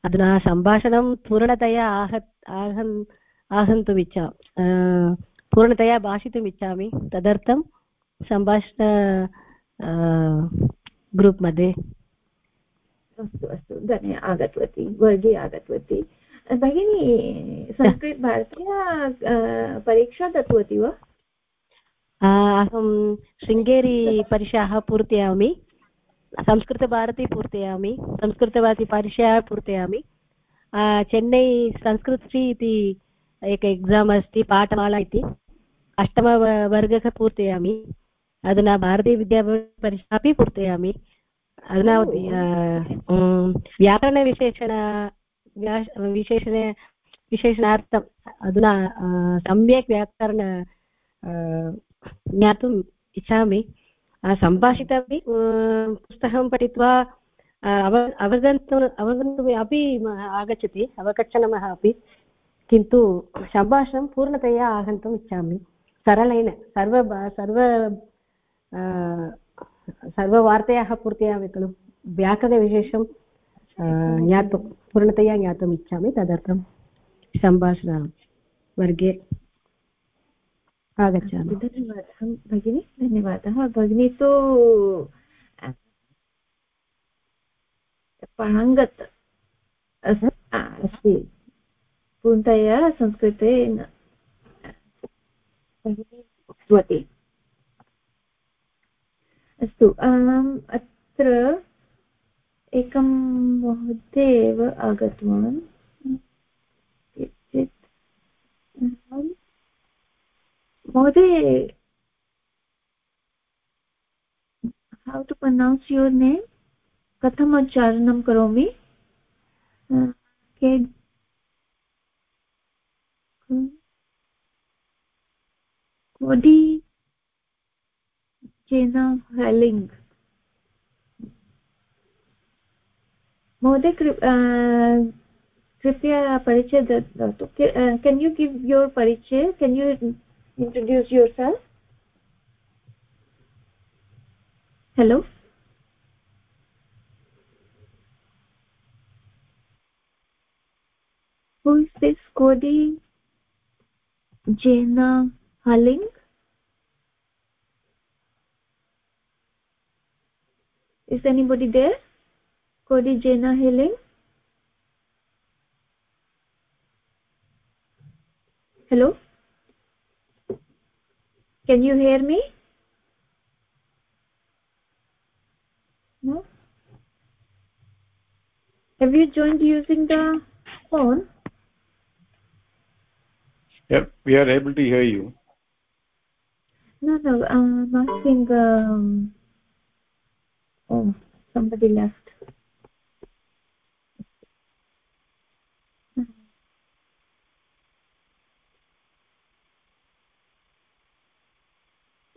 [SPEAKER 13] अधुना सम्भाषणं पूर्णतया आह आहन् आहन्तुम् इच्छा पूर्णतया भाषितुम् इच्छामि तदर्थं सम्भाषण ग्रूप् मध्ये।
[SPEAKER 1] अस्तु अस्तु धन्य आगतवती वर्गे आगतवती। भगिनी संस्कृतभारत्या परीक्षा दत्तवती वा?
[SPEAKER 13] अहं शृङ्गेरी पूर्तयामि, संस्कृतभारती पूर्तयामि संस्कृतभारती परीक्षाः पूर्तयामि। चेन्नै संस्कृतश्री इति एक एक्साम् अस्ति, पाठमाला इति। अष्टमवर्गः पूर्तयामि, अधुना भारतीयविद्यापरीक्षा अपि पूर्तयामि। अधुना व्याकरणविशेषण विशेषण, विशेषणार्थम् अधुना सम्यक् व्याकरण ज्ञातुम् इच्छामि। सम्भाषितमपि पुस्तकं पठित्वा अव अवगन्तुम् अवगन्तुम् अपि आगच्छति अवगच्छनमः अपि। किन्तु सम्भाषणं पूर्णतया आगन्तुम् इच्छामि। सरलेन, सर्व सर्व सर्ववार्तायाः पूर्तयामि खलु। व्याकरणविशेषं ज्ञातुं, पूर्णतया ज्ञातुम् इच्छामि, तदर्थं सम्भाषणवर्गे। आगच्छामि।
[SPEAKER 1] धन्यवादः भगिनि, धन्यवादः। भगिनी तु पाङ्गत् अस्ति। पूर्णतया संस्कृते उक्तवती। अस्तु अत्र एकं महोदय एव आगतवान्। महोदय how to pronounce your name कथम् उच्चारणं करोमि। चेना महोदय कृपया परिचय ददातु केन् यु गिव् योर् परिचय? Can you introduce yourself hello who is this Cody Jena Haling? Is anybody there? Cody Jena Haling? Hello? Can you hear me? No? Have you joined using the phone?
[SPEAKER 12] Yep we are able to hear you.
[SPEAKER 1] No no i'm asking um, oh somebody left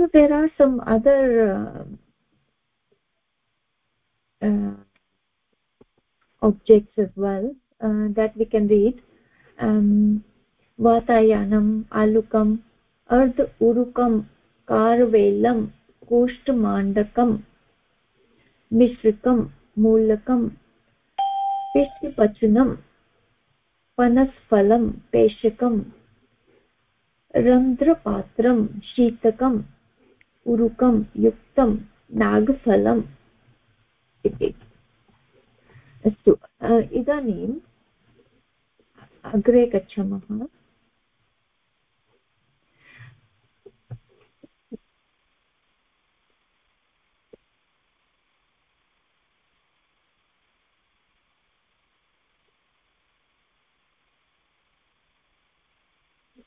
[SPEAKER 1] so there are some other uh, uh, objects as well uh, that we can read um, वातायानम् आलुकम् अर्ध उरुकं कारवेल्लं कूष्ठमाण्डकं मिश्रिकं मूलकं पिष्टिपचुनं पनस्फलं पेशकं रन्ध्रपात्रं शीतकम् उरुकं युक्तं नागफलम् इति। अस्तु इदानीम् अग्रे गच्छामः।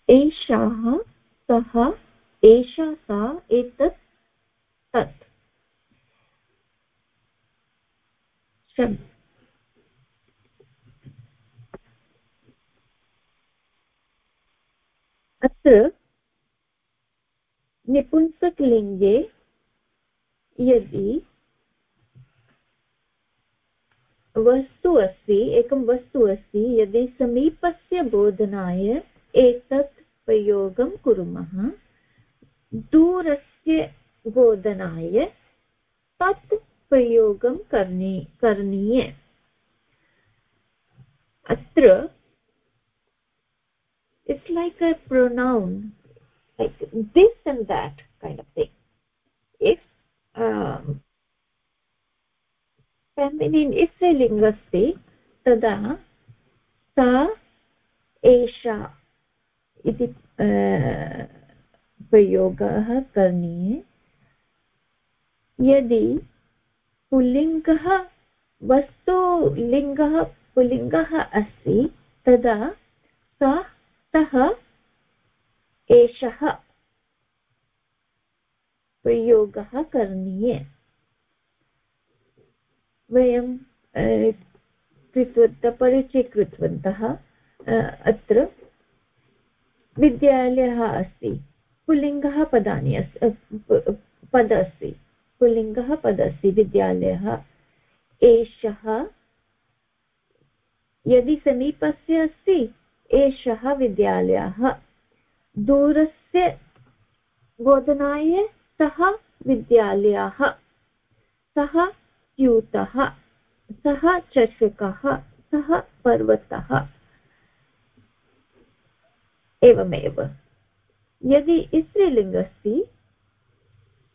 [SPEAKER 1] एषः सः एषा सा एतत् तत्। अत्र निपुंसकलिङ्गे यदि वस्तु अस्ति, एकं वस्तु अस्ति, यदि समीपस्य बोधनाय एतत् प्रयोगं कुर्मः दूरस्य बोधनाय तत् प्रयोगं करणी करणीय। अत्र it's like a pronoun like this and that kind of thing if feminine is a link अस्ति तदा सा एषा इति uh, प्रयोगः करणीये। यदि पुल्लिङ्गः, वस्तुलिङ्गः पुल्लिङ्गः अस्ति, तदा सा सः एषः प्रयोगः करणीये। वयं कृतवन्तः परिचय कृतवन्तः अत्र विद्यालयः अस्ति। पुल्लिङ्गः पदानि अस्ति पद अस्ति। पुल्लिङ्गः पद अस्ति, विद्यालयः। एषः, यदि समीपस्य अस्ति, एषः विद्यालयः। दूरस्य बोधनाय सः विद्यालयः। सः स्यूतः। सः चषकः। सः पर्वतः। एवमेव। यदि स्त्रीलिङ्ग अस्ति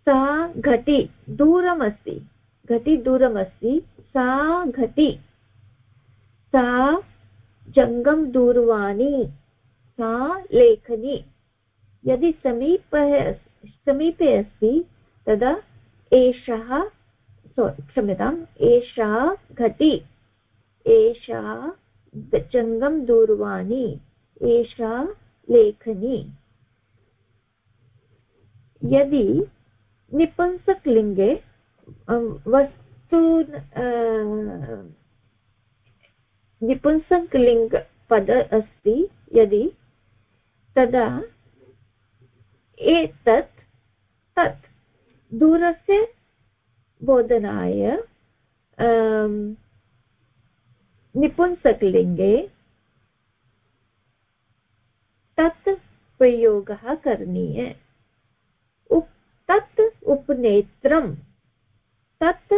[SPEAKER 1] सा घटी दूरमस्ति घटी दूरमस्ति, सा घटी, सा जङ्गम दूरवाणी, सा लेखनी। यदि समीपे समीपे अस्ति, तदा एषः क्षम्यताम्, एषा घटी, एषा जङ्गम दूरवाणी, एषा लेखनी। यदि निपुंसकलिङ्गे वस्तु निपुंसकलिङ्गपद अस्ति, यदि तदा एतत्, तत् दूरस्य बोधनाय निपुंसकलिङ्गे तत् प्रयोगः करणीय। तत् उपनेत्रं तत्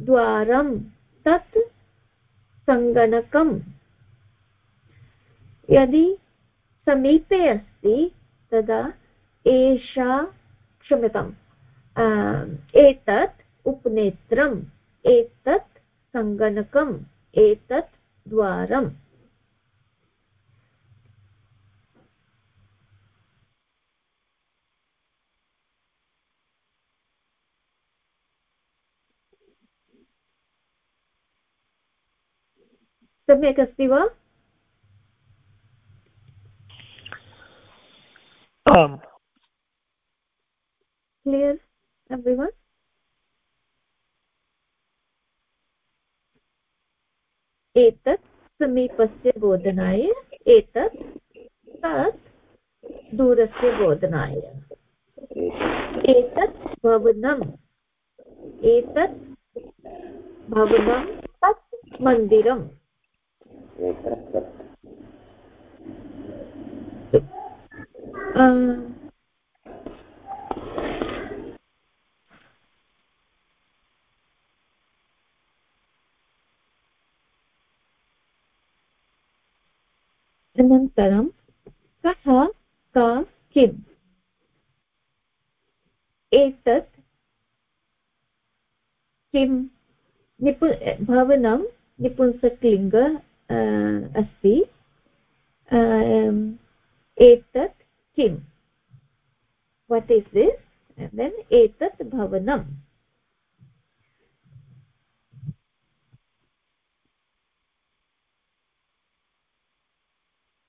[SPEAKER 1] द्वारं। तत् सङ्गणकम्। यदि समीपे अस्ति, तदा एषा क्षम्यताम् एतत् उपनेत्रम्, एतत् सङ्गणकम्, एतत् द्वारम्। सम्यक् अस्ति वा
[SPEAKER 3] आम्
[SPEAKER 1] क्लियर् everyone? एतत् समीपस्य बोधनाय एतत् तत् दूरस्य बोधनाय। एतत् भवनम् एतत् भवनं तत् मन्दिरम्। अनन्तरं कः का किम्? एतत् किं? निपु भवनं निपुंसकलिङ्ग अस्ति। एतत् किम्? वट् इस् दिस् देन् एतत् भवनम्।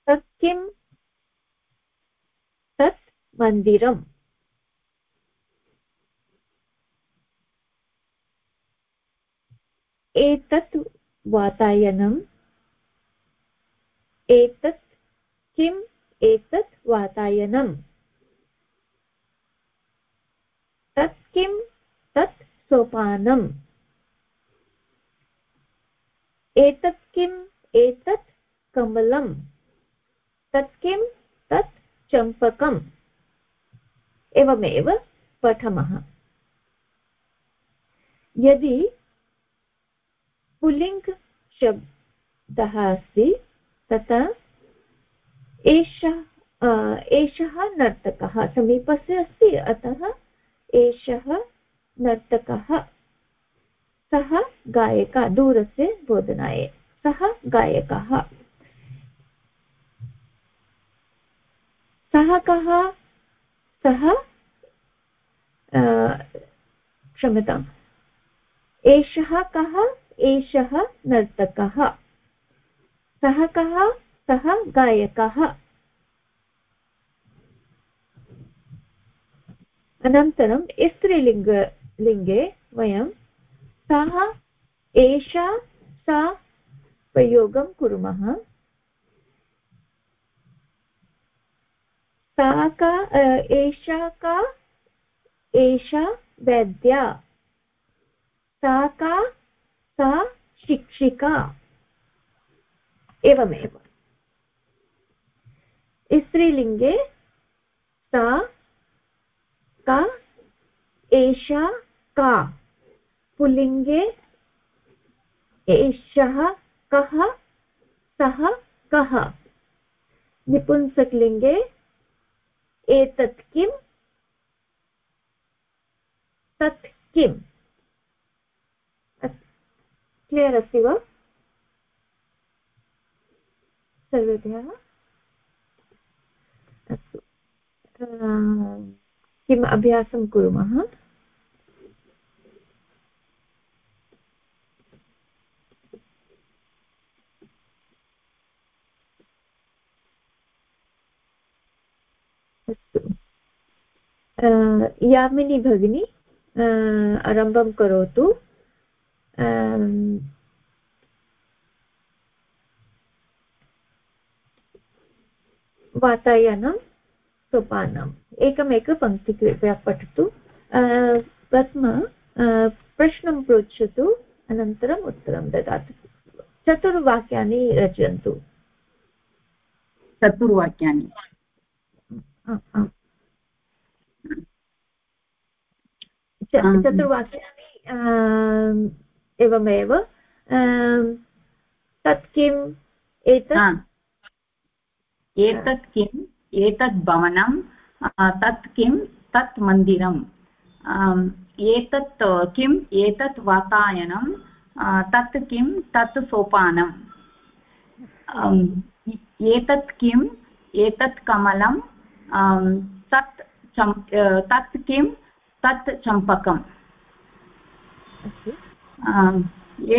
[SPEAKER 1] तत् किं तत् मन्दिरम्। एतत् वातायनम्। एतत् किम्? एतत् वातायनम्। तत् किं तत् सोपानम्। एतत् किम्? एतत् कमलम्। तत् किं तत् चम्पकम्। एवमेव पठामः। यदि पुल्लिङ्ग् शब्दः अस्ति तथा एषः एषः नर्तकः, समीपस्य अस्ति, अतः एषः नर्तकः। सः गायकः, दूरस्य बोधनाय, सः गायकः। सः कः? सः क्षम्यताम्। एषः कः? एषः नर्तकः। सः कः सः गायकः। अनन्तरं स्त्रीलिङ्ग, लिङ्गे वयं सः, एषा, सा प्रयोगं कुर्मः। सा का एषा का, एषा वैद्या। सा का सा शिक्षिका। एवमेव। स्त्रीलिङ्गे सा का, एषा का। पुल्लिङ्गे एषः कः, सः कः। निपुंसकलिङ्गे एतत् किम् तत् किम् क्लियर् अस्ति वा? सर्वेभ्यः अस्तु। किम् अभ्यासं कुर्मः? यामिनी भगिनी आरम्भं करोतु। वातायनं सोपानम्। एकमेक पङ्क्ति कृपया पठतु। प्रथम प्रश्नं पृच्छतु अनन्तरम् उत्तरं ददातु। चतुर्वाक्यानि रचयन्तु।
[SPEAKER 4] चतुर्वाक्यानि।
[SPEAKER 1] चतुर्वाक्यानि एवमेव। तत् किम्? एतत्?
[SPEAKER 4] एतत् किम्? एतत् भवनं तत् किं तत् मन्दिरम्। एतत् किम्? एतत् वातायनं तत् किं तत् सोपानम्। एतत् किम्? एतत् कमलं तत् तत् किं तत् चम्पकम्।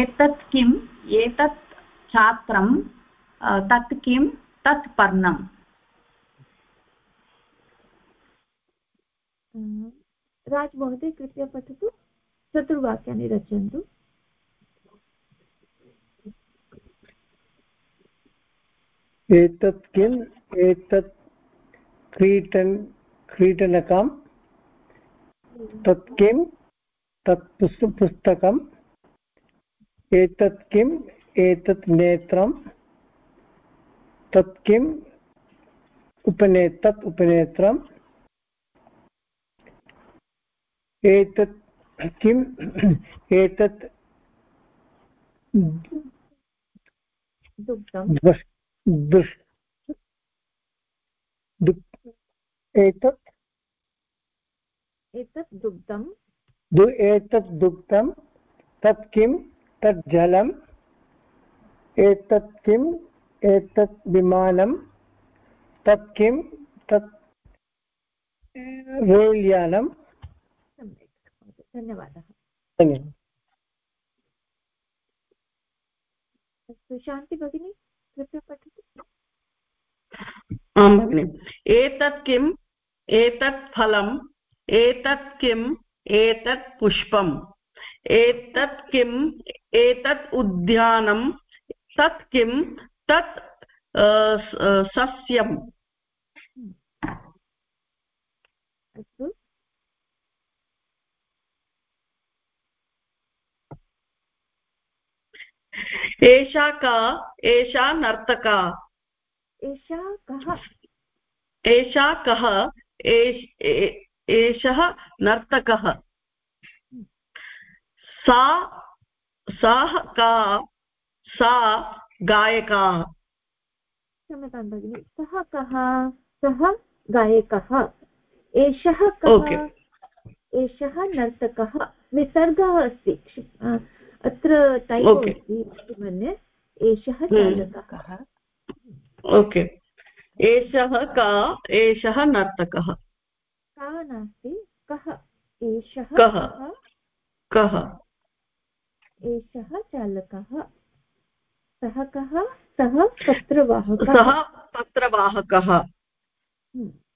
[SPEAKER 4] एतत् किम्? एतत् छात्रं तत् किं तत् पर्णम्।
[SPEAKER 1] राज महोदय कृपया पठतु। चतुर्वाक्यानि रचयन्तु।
[SPEAKER 5] एतत् किम्? एतत् क्रीटन् क्रीडनकं तत् किं तत् पुस्तकम्। एतत् किम्? एतत् नेत्रं तत् किम् उपने तत् उपनेत्रम्। एतत् किम्? एतत् एतत्
[SPEAKER 1] एतत् दुग्धं
[SPEAKER 5] दु एतत् दुग्धं तत् किं? तत् जलम्। एतत् किम् एतत् विमानं तत् किं? तत् रेल्यानं
[SPEAKER 1] सम्यक् धन्यवादः।
[SPEAKER 5] धन्यवादः।
[SPEAKER 1] शान्ति भगिनी कृपया पठतु।
[SPEAKER 6] आं भगिनि एतत् किम्? एतत् फलम् एतत् किम्? एतत् पुष्पम् एतत् किम्? एतत् उद्यानं तत् किं तत् सस्यम्।
[SPEAKER 1] अस्तु।
[SPEAKER 6] एषा का एषा नर्तका।
[SPEAKER 1] एषा कः?
[SPEAKER 6] एषा कः एषः नर्तकः। सा सः का सा गायका।
[SPEAKER 1] क्षम्यतां भगिनि। सः कः? सः गायकः। एषः कः? एषः नर्तकः। विसर्गः अस्ति। अत्र टैपो अस्ति मन्ये। एषः चालकः
[SPEAKER 6] ओके। एषः का एषः नर्तकः।
[SPEAKER 1] का नास्ति? कः? एषः
[SPEAKER 6] कः? कः?
[SPEAKER 1] एषः चालकः। सः कः? सः पत्रवाहकः।
[SPEAKER 6] सः पत्रवाहकः।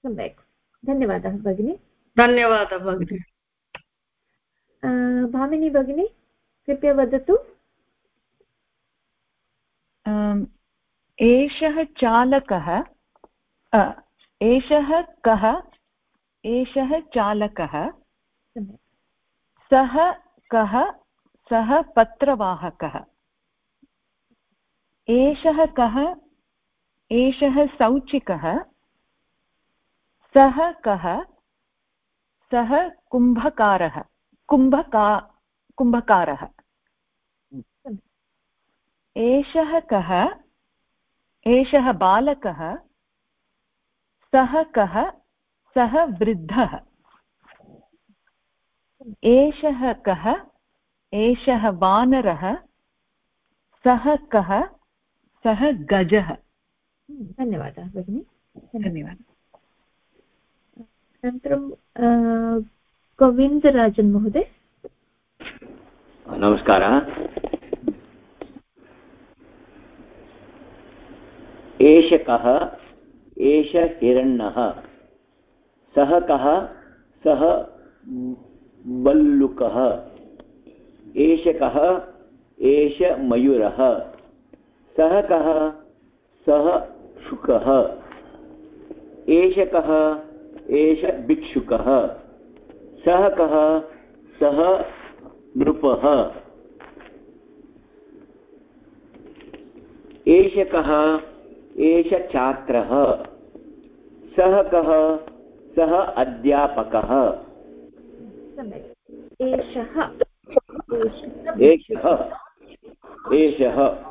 [SPEAKER 1] सम्यक्। धन्यवादः भगिनि।
[SPEAKER 6] धन्यवादः भगिनि।
[SPEAKER 1] भामिनी भगिनी कृपया वदतु।
[SPEAKER 8] एषः चालकः एषः कः? एषः चालकः। सः कः? सः पत्रवाहकः। एषः कः? एषः सौचिकः? सः कः? सः कुम्भकारः। कुम्भका, कुम्भकारः। एषः कः? एषः बालकः? सः कः? सः वृद्धः। एषः कः? एषः वानरः। सः कः? सः गजः।
[SPEAKER 1] धन्यवादः भगिनि।
[SPEAKER 8] धन्यवादः।
[SPEAKER 1] अनन्तरं गोविन्दराजन् महोदय।
[SPEAKER 7] नमस्कारः। एष कः एष हिरण्यः सः कः? सः बल्लुकः। एष कः एष मयूरः। सः कः? सः शुकः। एष कः एष भिक्षुकः। सः कः? सः नृपः। एष कः एष छात्रः। सः कः? सः अध्यापकः।
[SPEAKER 1] एषः।
[SPEAKER 7] एषः। एषः।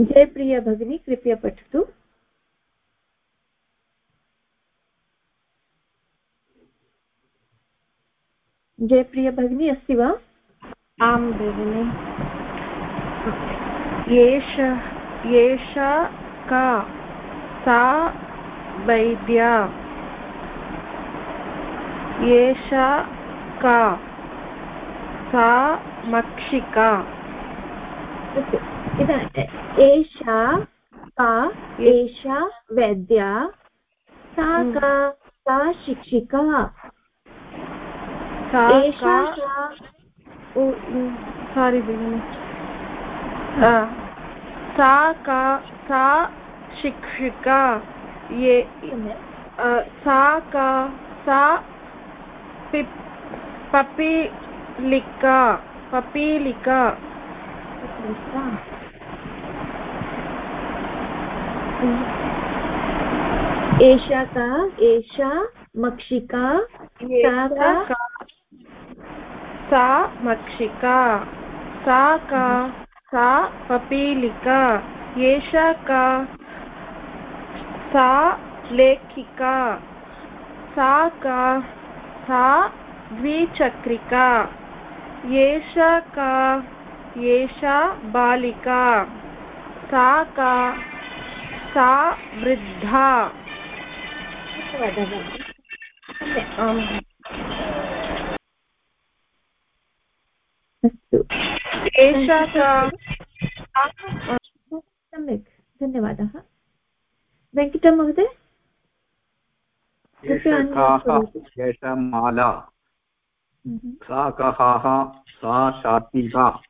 [SPEAKER 1] जयप्रिया भगिनी कृपया पठतु। जयप्रिया भगिनी अस्ति वा?
[SPEAKER 9] आं भगिनि। एष एषा का सा वैद्या। एषा का सा मक्षिका।
[SPEAKER 1] एषा का एषा वैद्या सा
[SPEAKER 9] हम्म।
[SPEAKER 1] का सा शिक्षिका।
[SPEAKER 9] सा
[SPEAKER 1] एषा
[SPEAKER 9] का भगिनि सा का सा शिक्षिका। ये सा का सा पिप पपीलिका। पपीलिका
[SPEAKER 1] एषा का एषा मक्षिका सा का
[SPEAKER 9] का सा मक्षिका सा का सा पपीलिका एषा का सा लेखिका सा का सा द्विचक्रिका एषा का एषा बालिका सा का सा वृद्धा।
[SPEAKER 1] अस्तु।
[SPEAKER 9] एषा का
[SPEAKER 1] सम्यक् धन्यवादः।
[SPEAKER 10] एषकाः
[SPEAKER 1] करोतु।
[SPEAKER 10] एषा माला।
[SPEAKER 1] Mhm.
[SPEAKER 10] सा कहाः सा शाटिका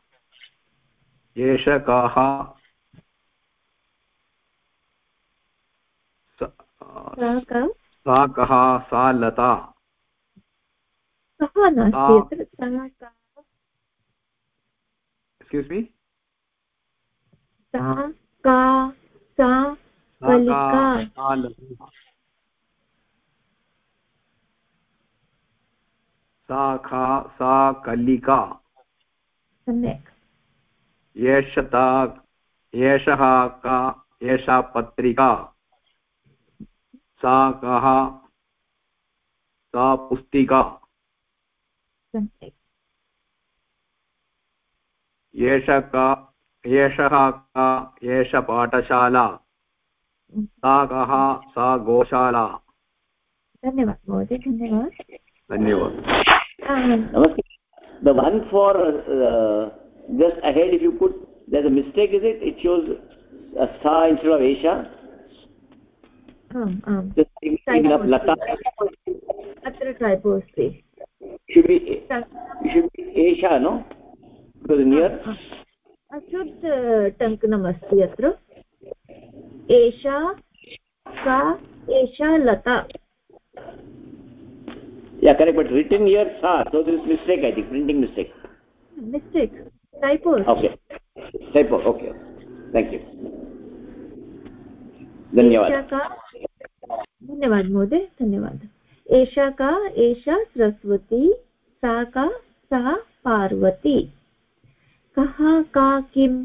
[SPEAKER 10] सा
[SPEAKER 1] कः?
[SPEAKER 10] सा लता। एक्स्क्यूस् मी
[SPEAKER 1] का? सा
[SPEAKER 10] लता। सा खा सा कलिका
[SPEAKER 1] सम्यक्।
[SPEAKER 10] एषता एषः का एषा पत्रिका। सा कः सा पुस्तिका। एष का एषः का एष पाठशाला। सा कः सा गोशाला।
[SPEAKER 1] धन्यवादः महोदय धन्यवादः।
[SPEAKER 10] धन्यवादः.
[SPEAKER 7] The one for uh, just ahead, if you put, there's a mistake, is it? It shows a sa instead of Esha. thinking of Lata.
[SPEAKER 1] अत्र टाइपो अस्ति
[SPEAKER 7] Should be, should be Esha, no? Because near.
[SPEAKER 1] अशुद्ध टङ्कनमस्ति अत्र एषा का एषा Lata
[SPEAKER 7] Yeah, correct, but written here sa, so there is mistake, I think, printing mistake.
[SPEAKER 1] Mistake typo
[SPEAKER 7] Okay. Typo, okay. Thank you. धन्यवादः
[SPEAKER 1] धन्यवादः महोदय धन्यवादः एषा का एषा सरस्वती सा का सा पार्वती कः का किम्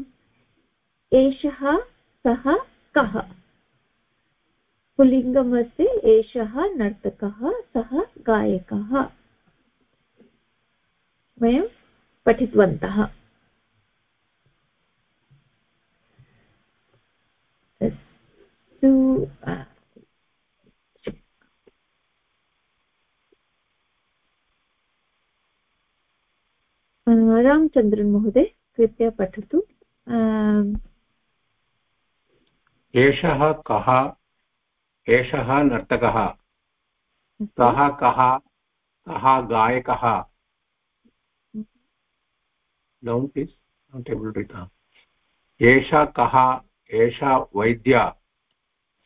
[SPEAKER 1] एषः सः कः पुल्लिङ्गमस्ति एषः नर्तकः सः गायकः वयं पठितवन्तः आ, आ, रामचन्द्रन् महोदय कृपया पठतु।
[SPEAKER 2] एषः कः? एषः नर्तकः। सः कः? कः गायकः? डौन् प्लीस् एषा कः? एषा वैद्या?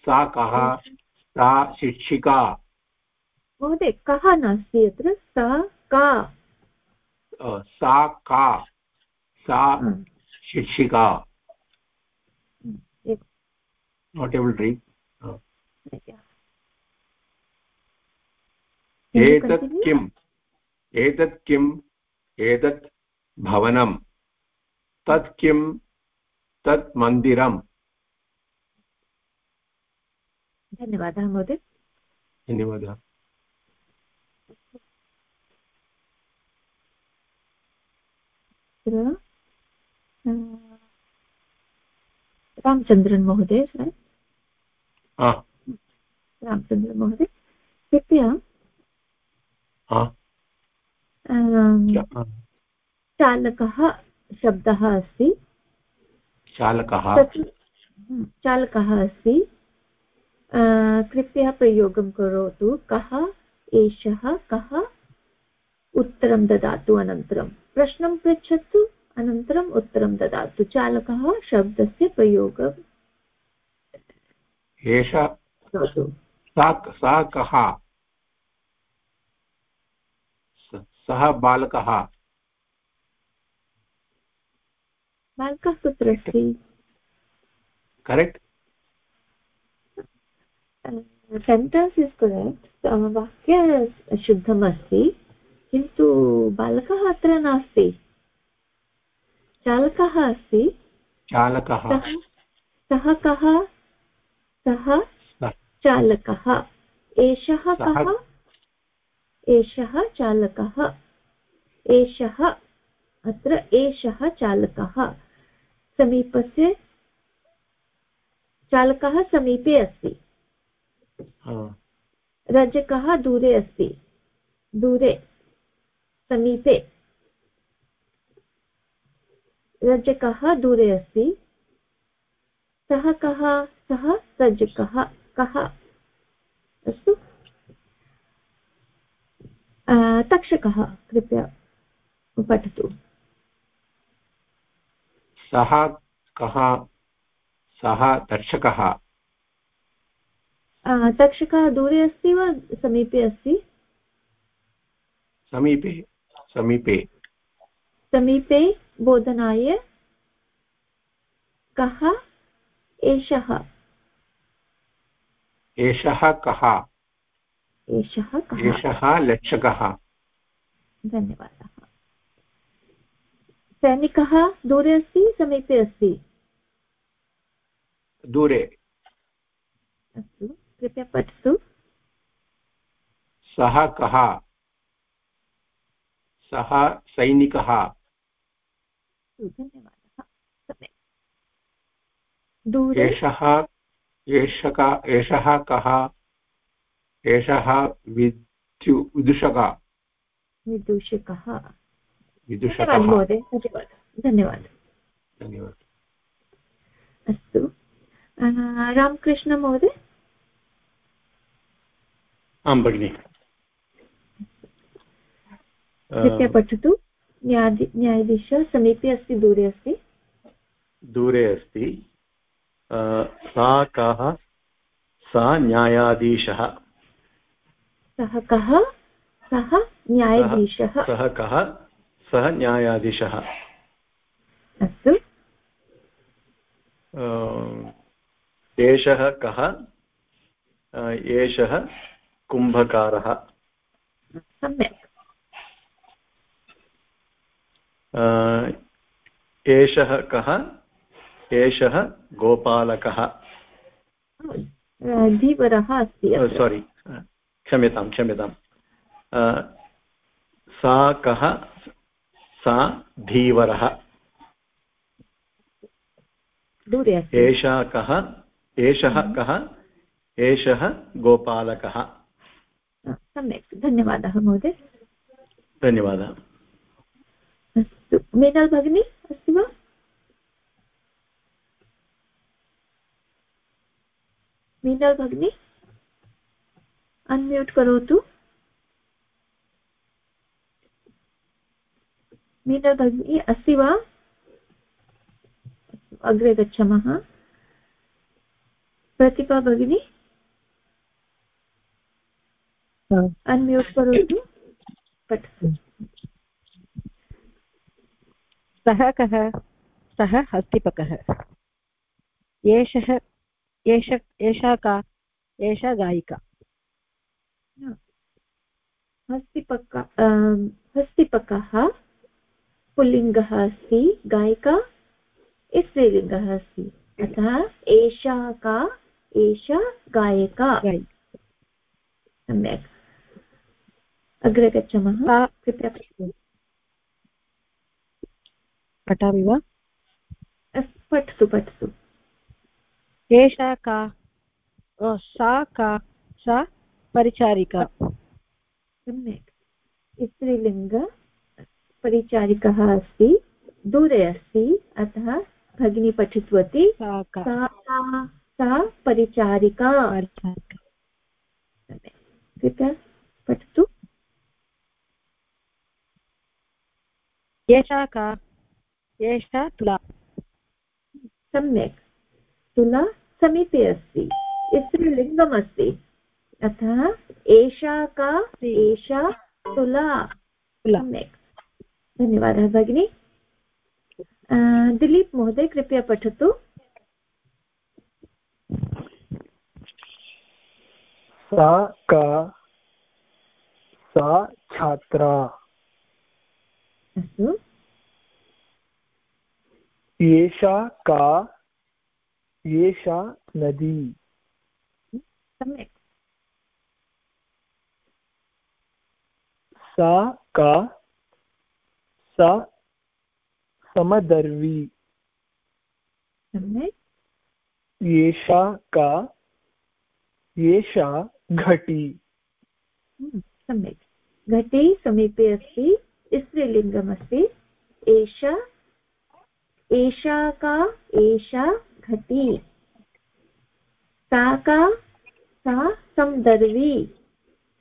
[SPEAKER 2] सा कः? सा शिक्षिका।
[SPEAKER 1] महोदय कः नास्ति अत्र? सा का?
[SPEAKER 2] सा का? सा शिक्षिका। नाट् एबल् रीड् एतत् किम्? एतत् किम्? एतत् भवनं तत् किं तत् मन्दिरम्।
[SPEAKER 1] धन्यवादः महोदय।
[SPEAKER 2] धन्यवादः
[SPEAKER 1] रामचन्द्रन् महोदय रामचन्द्रन् महोदय कृपया। चालकः शब्दः अस्ति।
[SPEAKER 2] चालकः।
[SPEAKER 1] चालकः अस्ति। कृपया प्रयोगं करोतु। कः? एषः कः? उत्तरं ददातु अनन्तरं। प्रश्नं पृच्छतु अनन्तरम् उत्तरं ददातु। चालकः शब्दस्य प्रयोगम्
[SPEAKER 2] एषा सा कः? सः बालकः
[SPEAKER 1] बालकः? कुत्र अस्ति
[SPEAKER 2] करेक्ट्?
[SPEAKER 1] सेण्टेन्स् इस् करेक्ट् वाक्य शुद्धमस्ति किन्तु बालकः अत्र नास्ति चालकः अस्ति
[SPEAKER 2] चालकः
[SPEAKER 1] सः कः सः चालकः एषः कः एषः चालकः एषः अत्र एषः चालकः समीपस्य चालकः समीपे अस्ति रजकः दूरे अस्ति? दूरे समीपे। रजकः दूरे अस्ति? सः कः सः रजकः कः अस्तु। तक्षकः कृपया पठतु।
[SPEAKER 2] सः कः सः तक्षकः
[SPEAKER 1] तक्षकः दूरे अस्ति वा समीपे अस्ति?
[SPEAKER 2] समीपे समीपे।
[SPEAKER 1] समीपे बोधनाय कः एषः?
[SPEAKER 2] एषः कः?
[SPEAKER 1] एषः
[SPEAKER 2] एषः लक्षकः।
[SPEAKER 1] धन्यवादः। सैनिकः दूरे अस्ति समीपे अस्ति?
[SPEAKER 2] दूरे।
[SPEAKER 1] अस्तु। कृपया पठतु।
[SPEAKER 2] सः कः? सः सैनिकः?
[SPEAKER 1] धन्यवादः।
[SPEAKER 2] एषः एषः एषः कः? एषः विद्यु विदूषकः।
[SPEAKER 1] विदूषकः।
[SPEAKER 2] विदूषकः।
[SPEAKER 1] महोदय। धन्यवादः। धन्यवादः।
[SPEAKER 2] धन्यवादः।
[SPEAKER 1] अस्तु। रामकृष्णमहोदय
[SPEAKER 12] आं भगिनि।
[SPEAKER 1] कृपया पठतु। न्यायाधि न्यायाधीशः समीपे अस्ति दूरे अस्ति?
[SPEAKER 12] दूरे अस्ति। सा कः? सा न्यायाधीशः।
[SPEAKER 1] सः कः? सः न्यायाधीशः।
[SPEAKER 12] सः कः? सः न्यायाधीशः।
[SPEAKER 1] अस्तु।
[SPEAKER 12] एषः कः? एषः कुम्भकारः।
[SPEAKER 1] सम्यक्।
[SPEAKER 12] एषः कः? एषः गोपालकः।
[SPEAKER 1] धीवरः अस्ति
[SPEAKER 12] सोरि क्षम्यतां क्षम्यतां। सा कः? सा धीवरः। एषा कः? एषः कः? एषः गोपालकः।
[SPEAKER 1] सम्यक्। धन्यवादः महोदय।
[SPEAKER 12] धन्यवादः।
[SPEAKER 1] अस्तु। मीनल् भगिनी अस्ति वा? मीनल् भगिनी अन्म्यूट् करोतु। मीनल् भगिनी अस्ति वा? अग्रे गच्छामः। प्रतिभा भगिनी? अन्म्यूट् करोतु पठतु
[SPEAKER 13] सः कः सः हस्तिपकः। एषः एष एषा का एषा गायिका।
[SPEAKER 1] हस्तिपक हस्तिपकः पुल्लिङ्गः अस्ति गायिका स्त्रीलिङ्गः अस्ति। अतः एषा का एषा गायिका। सम्यक्। अग्रे गच्छामः। कृपया
[SPEAKER 13] पठामि वा?
[SPEAKER 1] पठतु पठतु।
[SPEAKER 13] एषा का सा का सा परिचारिका।
[SPEAKER 1] सम्यक्। स्त्रीलिङ्ग परिचारिकः अस्ति दूरे अस्ति अतः भगिनी पठितवती। सा परिचारिका। कृपया पठतु।
[SPEAKER 13] एषा का एषा तुला।
[SPEAKER 1] सम्यक्। तुला समीपे अस्ति स्त्रीलिङ्गमस्ति अतः एषा का एषा तुला। सम्यक्। धन्यवादः भगिनि। दिलीप् महोदय कृपया पठतु।
[SPEAKER 3] सा का सा छात्रा।
[SPEAKER 1] अस्तु।
[SPEAKER 3] एषा का एषा नदी।
[SPEAKER 1] सम्यक्।
[SPEAKER 3] सा का सा समदर्वी।
[SPEAKER 1] सम्यक्।
[SPEAKER 3] एषा का एषा घटी।
[SPEAKER 1] हम्म, सम्यक्। घटी समीपे अस्ति। स्त्रीलिङ्गमस्ति एषा एषा का एषा घटी। सा का सा समदर्वी।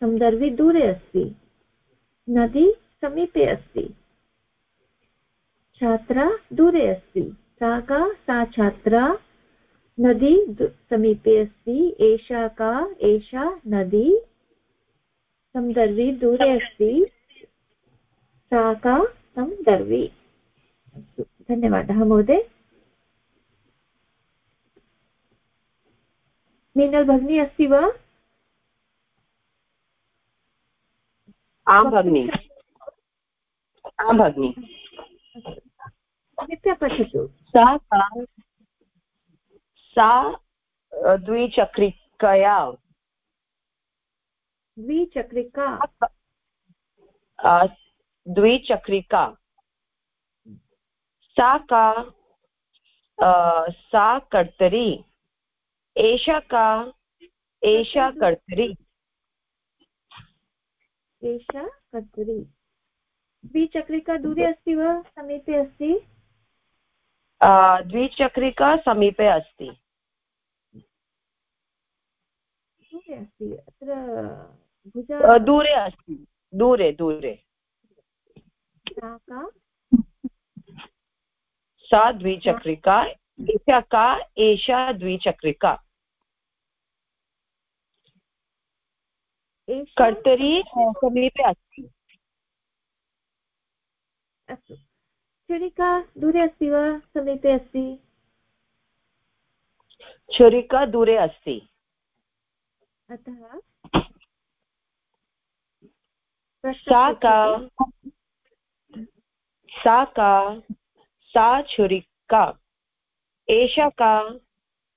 [SPEAKER 1] समदर्वी दूरे अस्ति। नदी समीपे अस्ति। छात्रा दूरे अस्ति। सा का सा छात्रा। नदी समीपे अस्ति। एषा का एषा नदी। समदर्वी दूरे अस्ति। सा का समदर्वी धन्यवादः महोदय। मीनल् भगिनी अस्ति वा?
[SPEAKER 11] आं भगिनि। आं भगिनि।
[SPEAKER 1] कृपया पठतु
[SPEAKER 11] सा का सा द्विचक्रिकया।
[SPEAKER 1] द्विचक्रिका।
[SPEAKER 11] द्विचक्रिका। सा का सा कर्तरी एषा का एषा कर्तरी।
[SPEAKER 1] एषा कर्तरी। द्विचक्रिका दूरे अस्ति वा? समीपे अस्ति?
[SPEAKER 11] द्विचक्रिका समीपे अस्ति।
[SPEAKER 1] दूरे अस्ति। अत्र
[SPEAKER 11] दूरे अस्ति। दूरे दूरे। सा द्विचक्रिका एषा का एषा द्विचक्रिका कर्तरी समीपे अस्ति।
[SPEAKER 1] अस्तु। छुरिका दूरे अस्ति वा? समीपे अस्ति?
[SPEAKER 11] छुरिका दूरे अस्ति।
[SPEAKER 1] अतः
[SPEAKER 11] सा का सा का। सा छुरिका एषा का।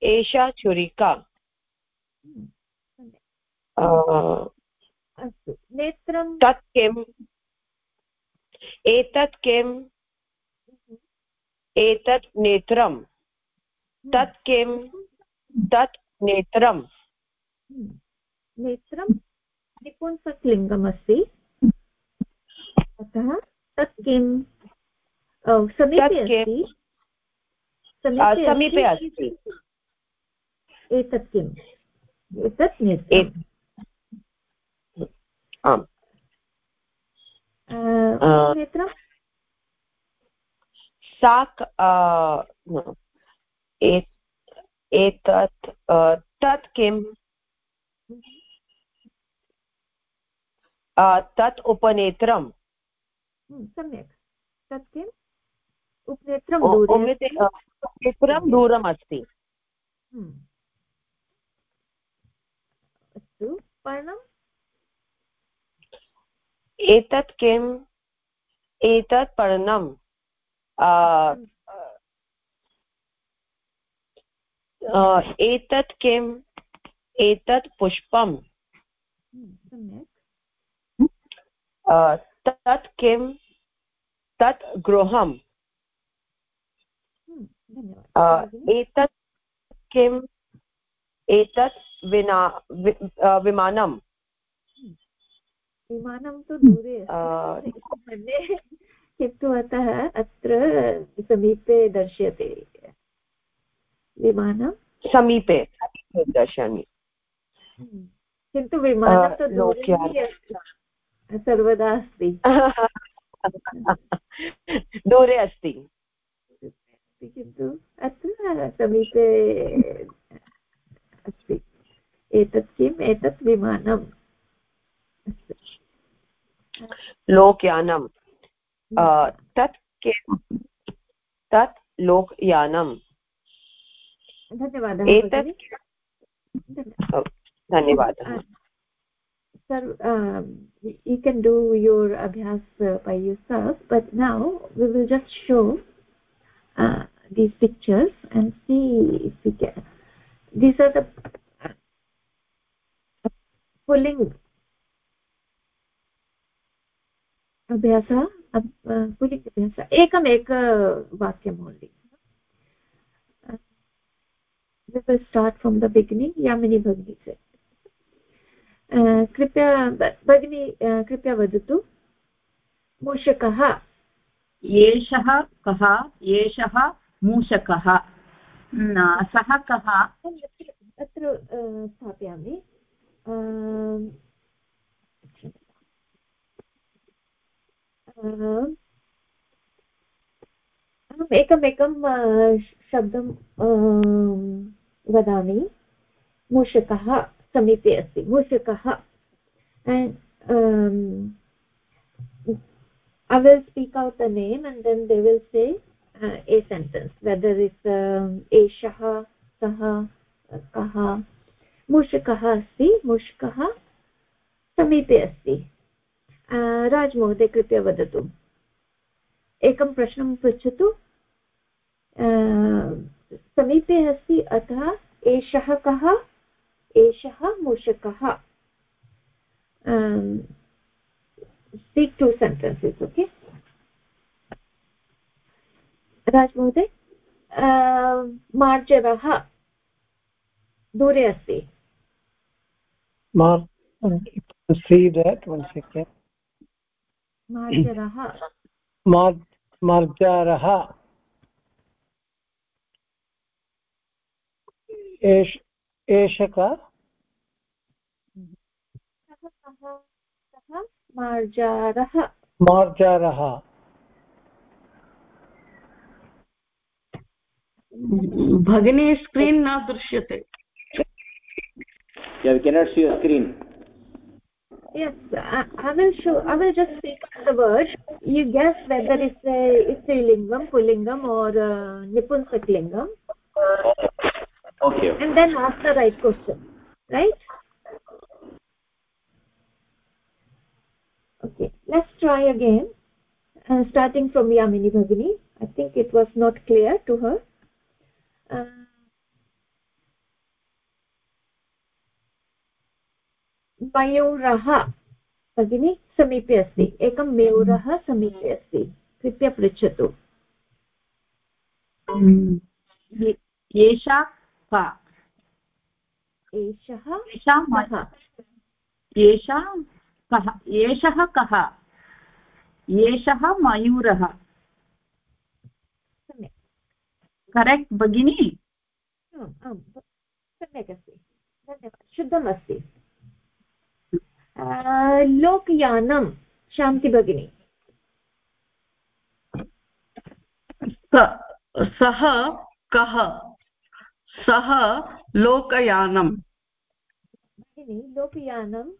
[SPEAKER 11] एषा छुरिका
[SPEAKER 1] हम्म। अस्तु। नेत्रं?
[SPEAKER 11] तत् किम्? एतत् किम्? एतत् नेत्रं तत् किं तत् नेत्रं
[SPEAKER 1] नेत्रं निपुंसकलिङ्गमस्ति अतः तत् किं समीपे अस्ति
[SPEAKER 11] समीपे अस्ति
[SPEAKER 1] एतत् किम् एतत्
[SPEAKER 11] आम्
[SPEAKER 1] नेत्रं
[SPEAKER 11] सा एतत् तत् किम् तत् उपनेत्रं
[SPEAKER 1] सम्यक् तत् किम् उपनेत्रं
[SPEAKER 11] नेत्रं दूरम् अस्ति
[SPEAKER 1] अस्तु पर्णम्
[SPEAKER 11] एतत् किम्? एतत् पर्णम्। एतत् किम्? एतत् पुष्पम्। तत् किं तत् गृहम्। एतत् किम् एतत् विना विमानं
[SPEAKER 1] विमानं तु दूरे किन्तु अतः अत्र समीपे दर्श्यते। विमानं
[SPEAKER 11] समीपे दर्शयामि।
[SPEAKER 1] किन्तु विमानं तु दूरे सर्वदा अस्ति।
[SPEAKER 11] दूरे अस्ति।
[SPEAKER 1] किन्तु अत्र समीपे अस्ति एतत् किम् एतत् विमानम्
[SPEAKER 11] लोकयानं तत् किं तत् लोकयानं
[SPEAKER 1] धन्यवादः
[SPEAKER 11] एतत् धन्यवादः
[SPEAKER 1] sir um, you can do your abhyas uh, by yourself but now we will just show uh, these pictures and see if we can these are the pulling अभ्यासः पुलिङ्ग् अभ्यासः एकम् एकवाक्यम् only start from the beginning yamini bhagini said कृपया भगिनी कृपया वदतु मूषकः
[SPEAKER 4] एषः कः? एषः मूषकः। सः कः?
[SPEAKER 1] अत्र स्थापयामि। अहम् एकमेकं शब्दं वदामि। मूषकः समीपे अस्ति। मूषकः um, I will speak out the name and then they will say uh, a sentence whether it's um, एषः सः कः मूषकः अस्ति मूषकः समीपे अस्ति राज् महोदय कृपया वदतु एकं प्रश्नं पृच्छतु समीपे अस्ति अतः एषः कः एषः मूषकः speak two sentences okay Raj महोदय मार्जरः दूरे अस्ति
[SPEAKER 5] see that one second.
[SPEAKER 1] मार्जरः
[SPEAKER 5] एष एषक
[SPEAKER 1] मार्जारः
[SPEAKER 5] मार्जारः
[SPEAKER 6] भगिनी स्क्रीन् न दृश्यते
[SPEAKER 7] yeah we cannot see your screen
[SPEAKER 1] yes I, I will show i will just speak the word you guess whether it's a strilingam pullingam or uh, nipunsakling
[SPEAKER 7] okay
[SPEAKER 1] and then ask the right question right okay let's try again uh, starting from yamini bhagini i think it was not clear to her uh, मयूरः भगिनी समीपे अस्ति एकं मयूरः समीपे अस्ति कृपया पृच्छतु
[SPEAKER 4] एषा का
[SPEAKER 1] एषः
[SPEAKER 4] एषा कः? एषः कः? एषः मयूरः। करेक्ट् भगिनी?
[SPEAKER 1] सम्यक् अस्ति। धन्यवादः। शुद्धमस्ति लोकयानं शान्ति भगिनी।
[SPEAKER 6] सः कः? सः लोकयानं
[SPEAKER 1] भगिनी लोकयानं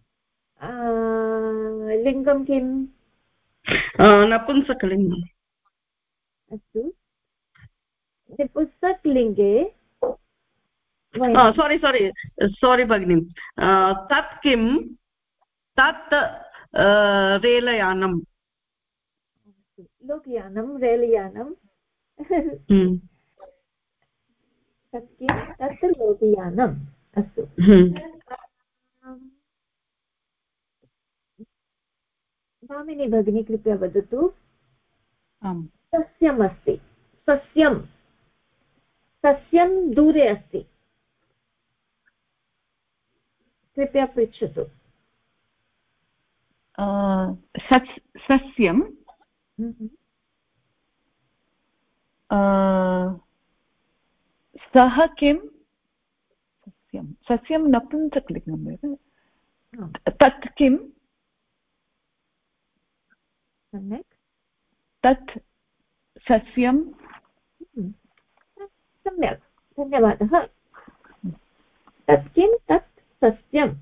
[SPEAKER 1] लिङ्गं किम्?
[SPEAKER 6] नपुंसकलिङ्गम्।
[SPEAKER 1] अस्तु। पुस्तकलिङ्गे
[SPEAKER 6] सोरि सोरि सोरि भगिनि। तत् किं तत् रेलयानं
[SPEAKER 1] लोकयानं रेलयानं। तत् किं तत् लोकयानम्। अस्तु। भामिनी भगिनी कृपया वदतु।
[SPEAKER 8] आम्।
[SPEAKER 1] सस्यम्। अस्ति सस्यं सस्यं दूरे अस्ति। कृपया पृच्छतु।
[SPEAKER 8] सस् सस्यं सः किं? सस्यं सस्यं नपुंसकलिङ्गम् एव तत् किं
[SPEAKER 1] सम्यक्।
[SPEAKER 8] तत् सस्यं
[SPEAKER 1] सम्यक्। धन्यवादः। तत् किं? तत् सस्यम्।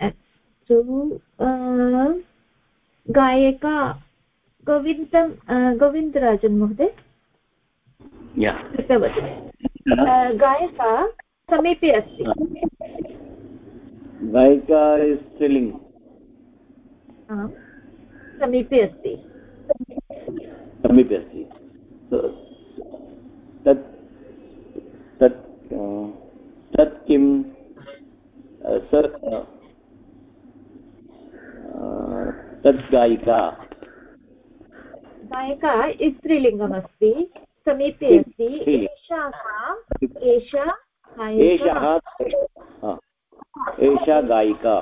[SPEAKER 1] अस्तु गायिका गोविन्दं गोविन्दराजन् महोदय? कृतवती। गायिका समीपे अस्ति।
[SPEAKER 7] गायिका स्त्रीलिङ्ग्
[SPEAKER 1] आम्। समीपे अस्ति।
[SPEAKER 7] समीपे अस्ति। तत् तत् तत् किं तत् गायिका?
[SPEAKER 1] गायिका स्त्रीलिङ्गमस्ति समीपे अस्ति। एषा एषा
[SPEAKER 7] एषः एषा गायिका।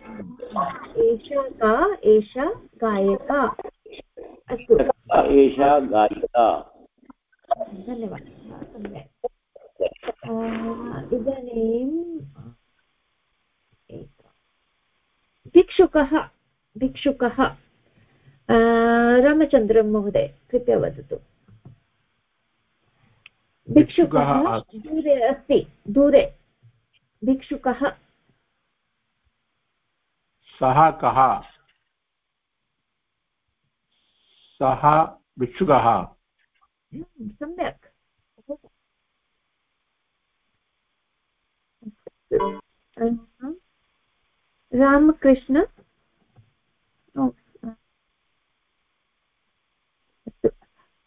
[SPEAKER 1] एषा का एषा गायिका। अस्तु।
[SPEAKER 7] एषा गायिका।
[SPEAKER 1] धन्यवादः। इदानीं भिक्षुकः भिक्षुकः। रामचन्द्रं महोदय कृपया वदतु। भिक्षुकः दूरे अस्ति दूरे। भिक्षुकः
[SPEAKER 2] सः कः? सः भिक्षुकः।
[SPEAKER 1] सम्यक्। रामकृष्ण।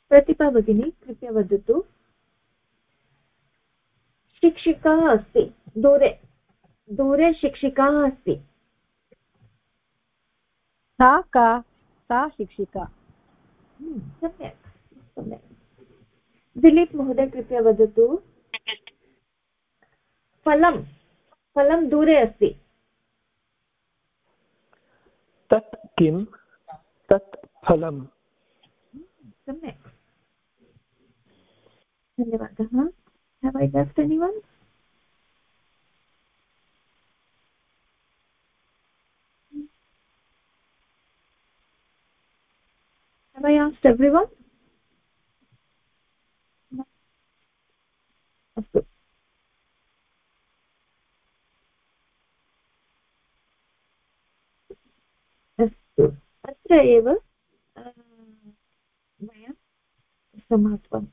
[SPEAKER 1] प्रतिभा भगिनी, कृपया वदतु। शिक्षिका अस्ति। दूरे दूरे शिक्षिका अस्ति।
[SPEAKER 13] सा का सा शिक्षिका।
[SPEAKER 1] सम्यक् सम्यक्। दिलीप् महोदय कृपया वदतु। फलं फलं दूरे अस्ति।
[SPEAKER 3] तत् किं? तत् फलम्।
[SPEAKER 1] सम्यक्। धन्यवादः। Have i left anyone? Have i asked everyone? अस्तु अस्तु अत्र एव वयं समाप्तम्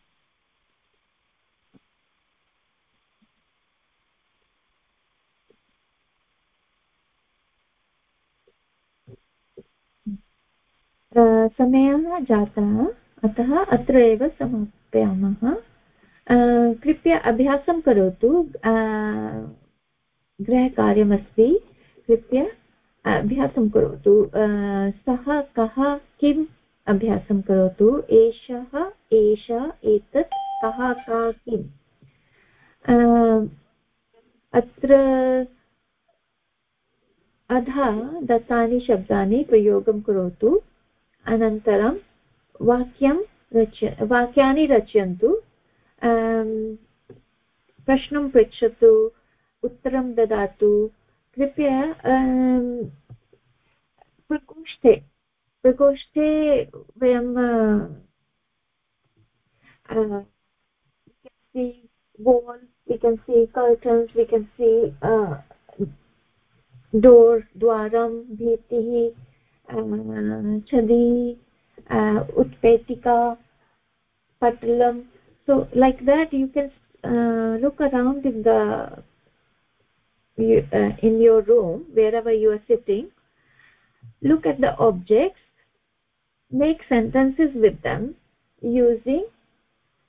[SPEAKER 1] समयः जातः, अतः अत्र एव समापयामः। कृपया अभ्यासं करोतु। गृहकार्यमस्ति। कृपया अभ्यासं करोतु। सः कः किम् अभ्यासं करोतु? एषः, एषा, एतत्, कः, का, किम्? अत्र अधा दत्तानि शब्दानि प्रयोगं करोतु। अनन्तरं वाक्यं रच्य वाक्यानि रचयन्तु। प्रश्नं पृच्छतु उत्तरं ददातु। कृपया प्रकोष्ठे प्रकोष्ठे वयं wall we can see curtains we can see uh, door dwaram bhitihi chadi uh, utpetika patalam so like that you can uh, look around in the uh, in your room wherever you are sitting look at the objects make sentences with them using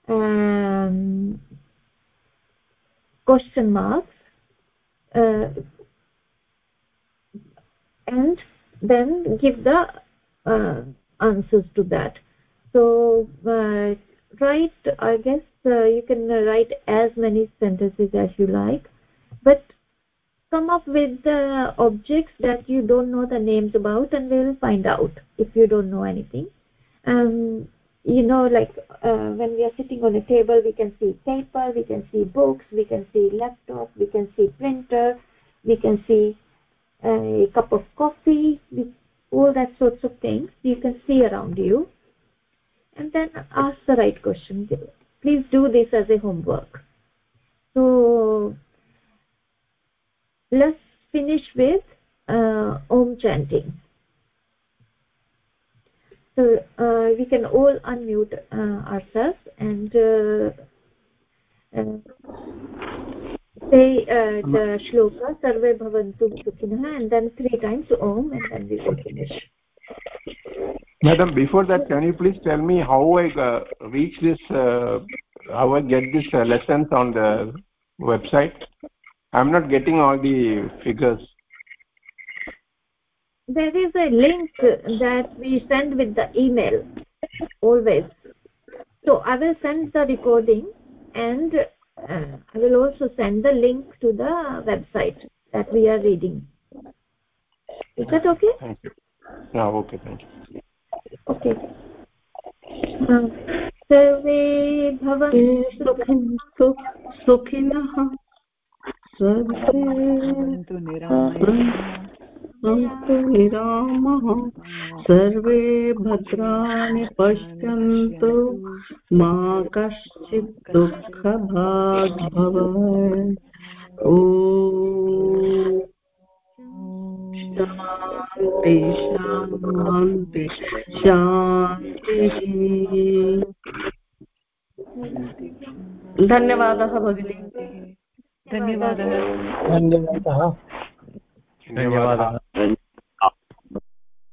[SPEAKER 1] um, question marks uh, and then give the uh, answers to that. So uh, write i guess uh, you can write as many sentences as you like but come up with the objects that you don't know the names about and we'll find out if you don't know anything. Um you know like uh, when we are sitting on a table we can see paper we can see books we can see laptop we can see printer we can see a cup of coffee all that sorts of things. You can see around you. And then ask the right question. Please do this as a homework. So let's finish with uh, om chanting. So uh, we can all unmute uh, ourselves and uh, uh, say uh, the shloka sarve bhavantu sukhinah and then three times om and then we will finish.
[SPEAKER 2] Madam before that can you please tell me how i uh, reach this uh, how i get this uh, lessons on the website? I'm not getting all the figures.
[SPEAKER 1] There is a link that we send with the email always. So i will send the recording and i will also send the link to the website that we are reading is that okay
[SPEAKER 2] thank you yeah okay thank you
[SPEAKER 1] okay सर्वे भवन्तु
[SPEAKER 6] सुखिनः सर्वे सन्तु निरामः। सर्वे भद्राणि पश्यन्तु। मा कश्चित् दुःखभाग् भव शान्ति शान्ति शान्तिः। धन्यवादः भगिनी।
[SPEAKER 8] धन्यवादः।
[SPEAKER 3] धन्यवादः।
[SPEAKER 12] धन्यवादः। and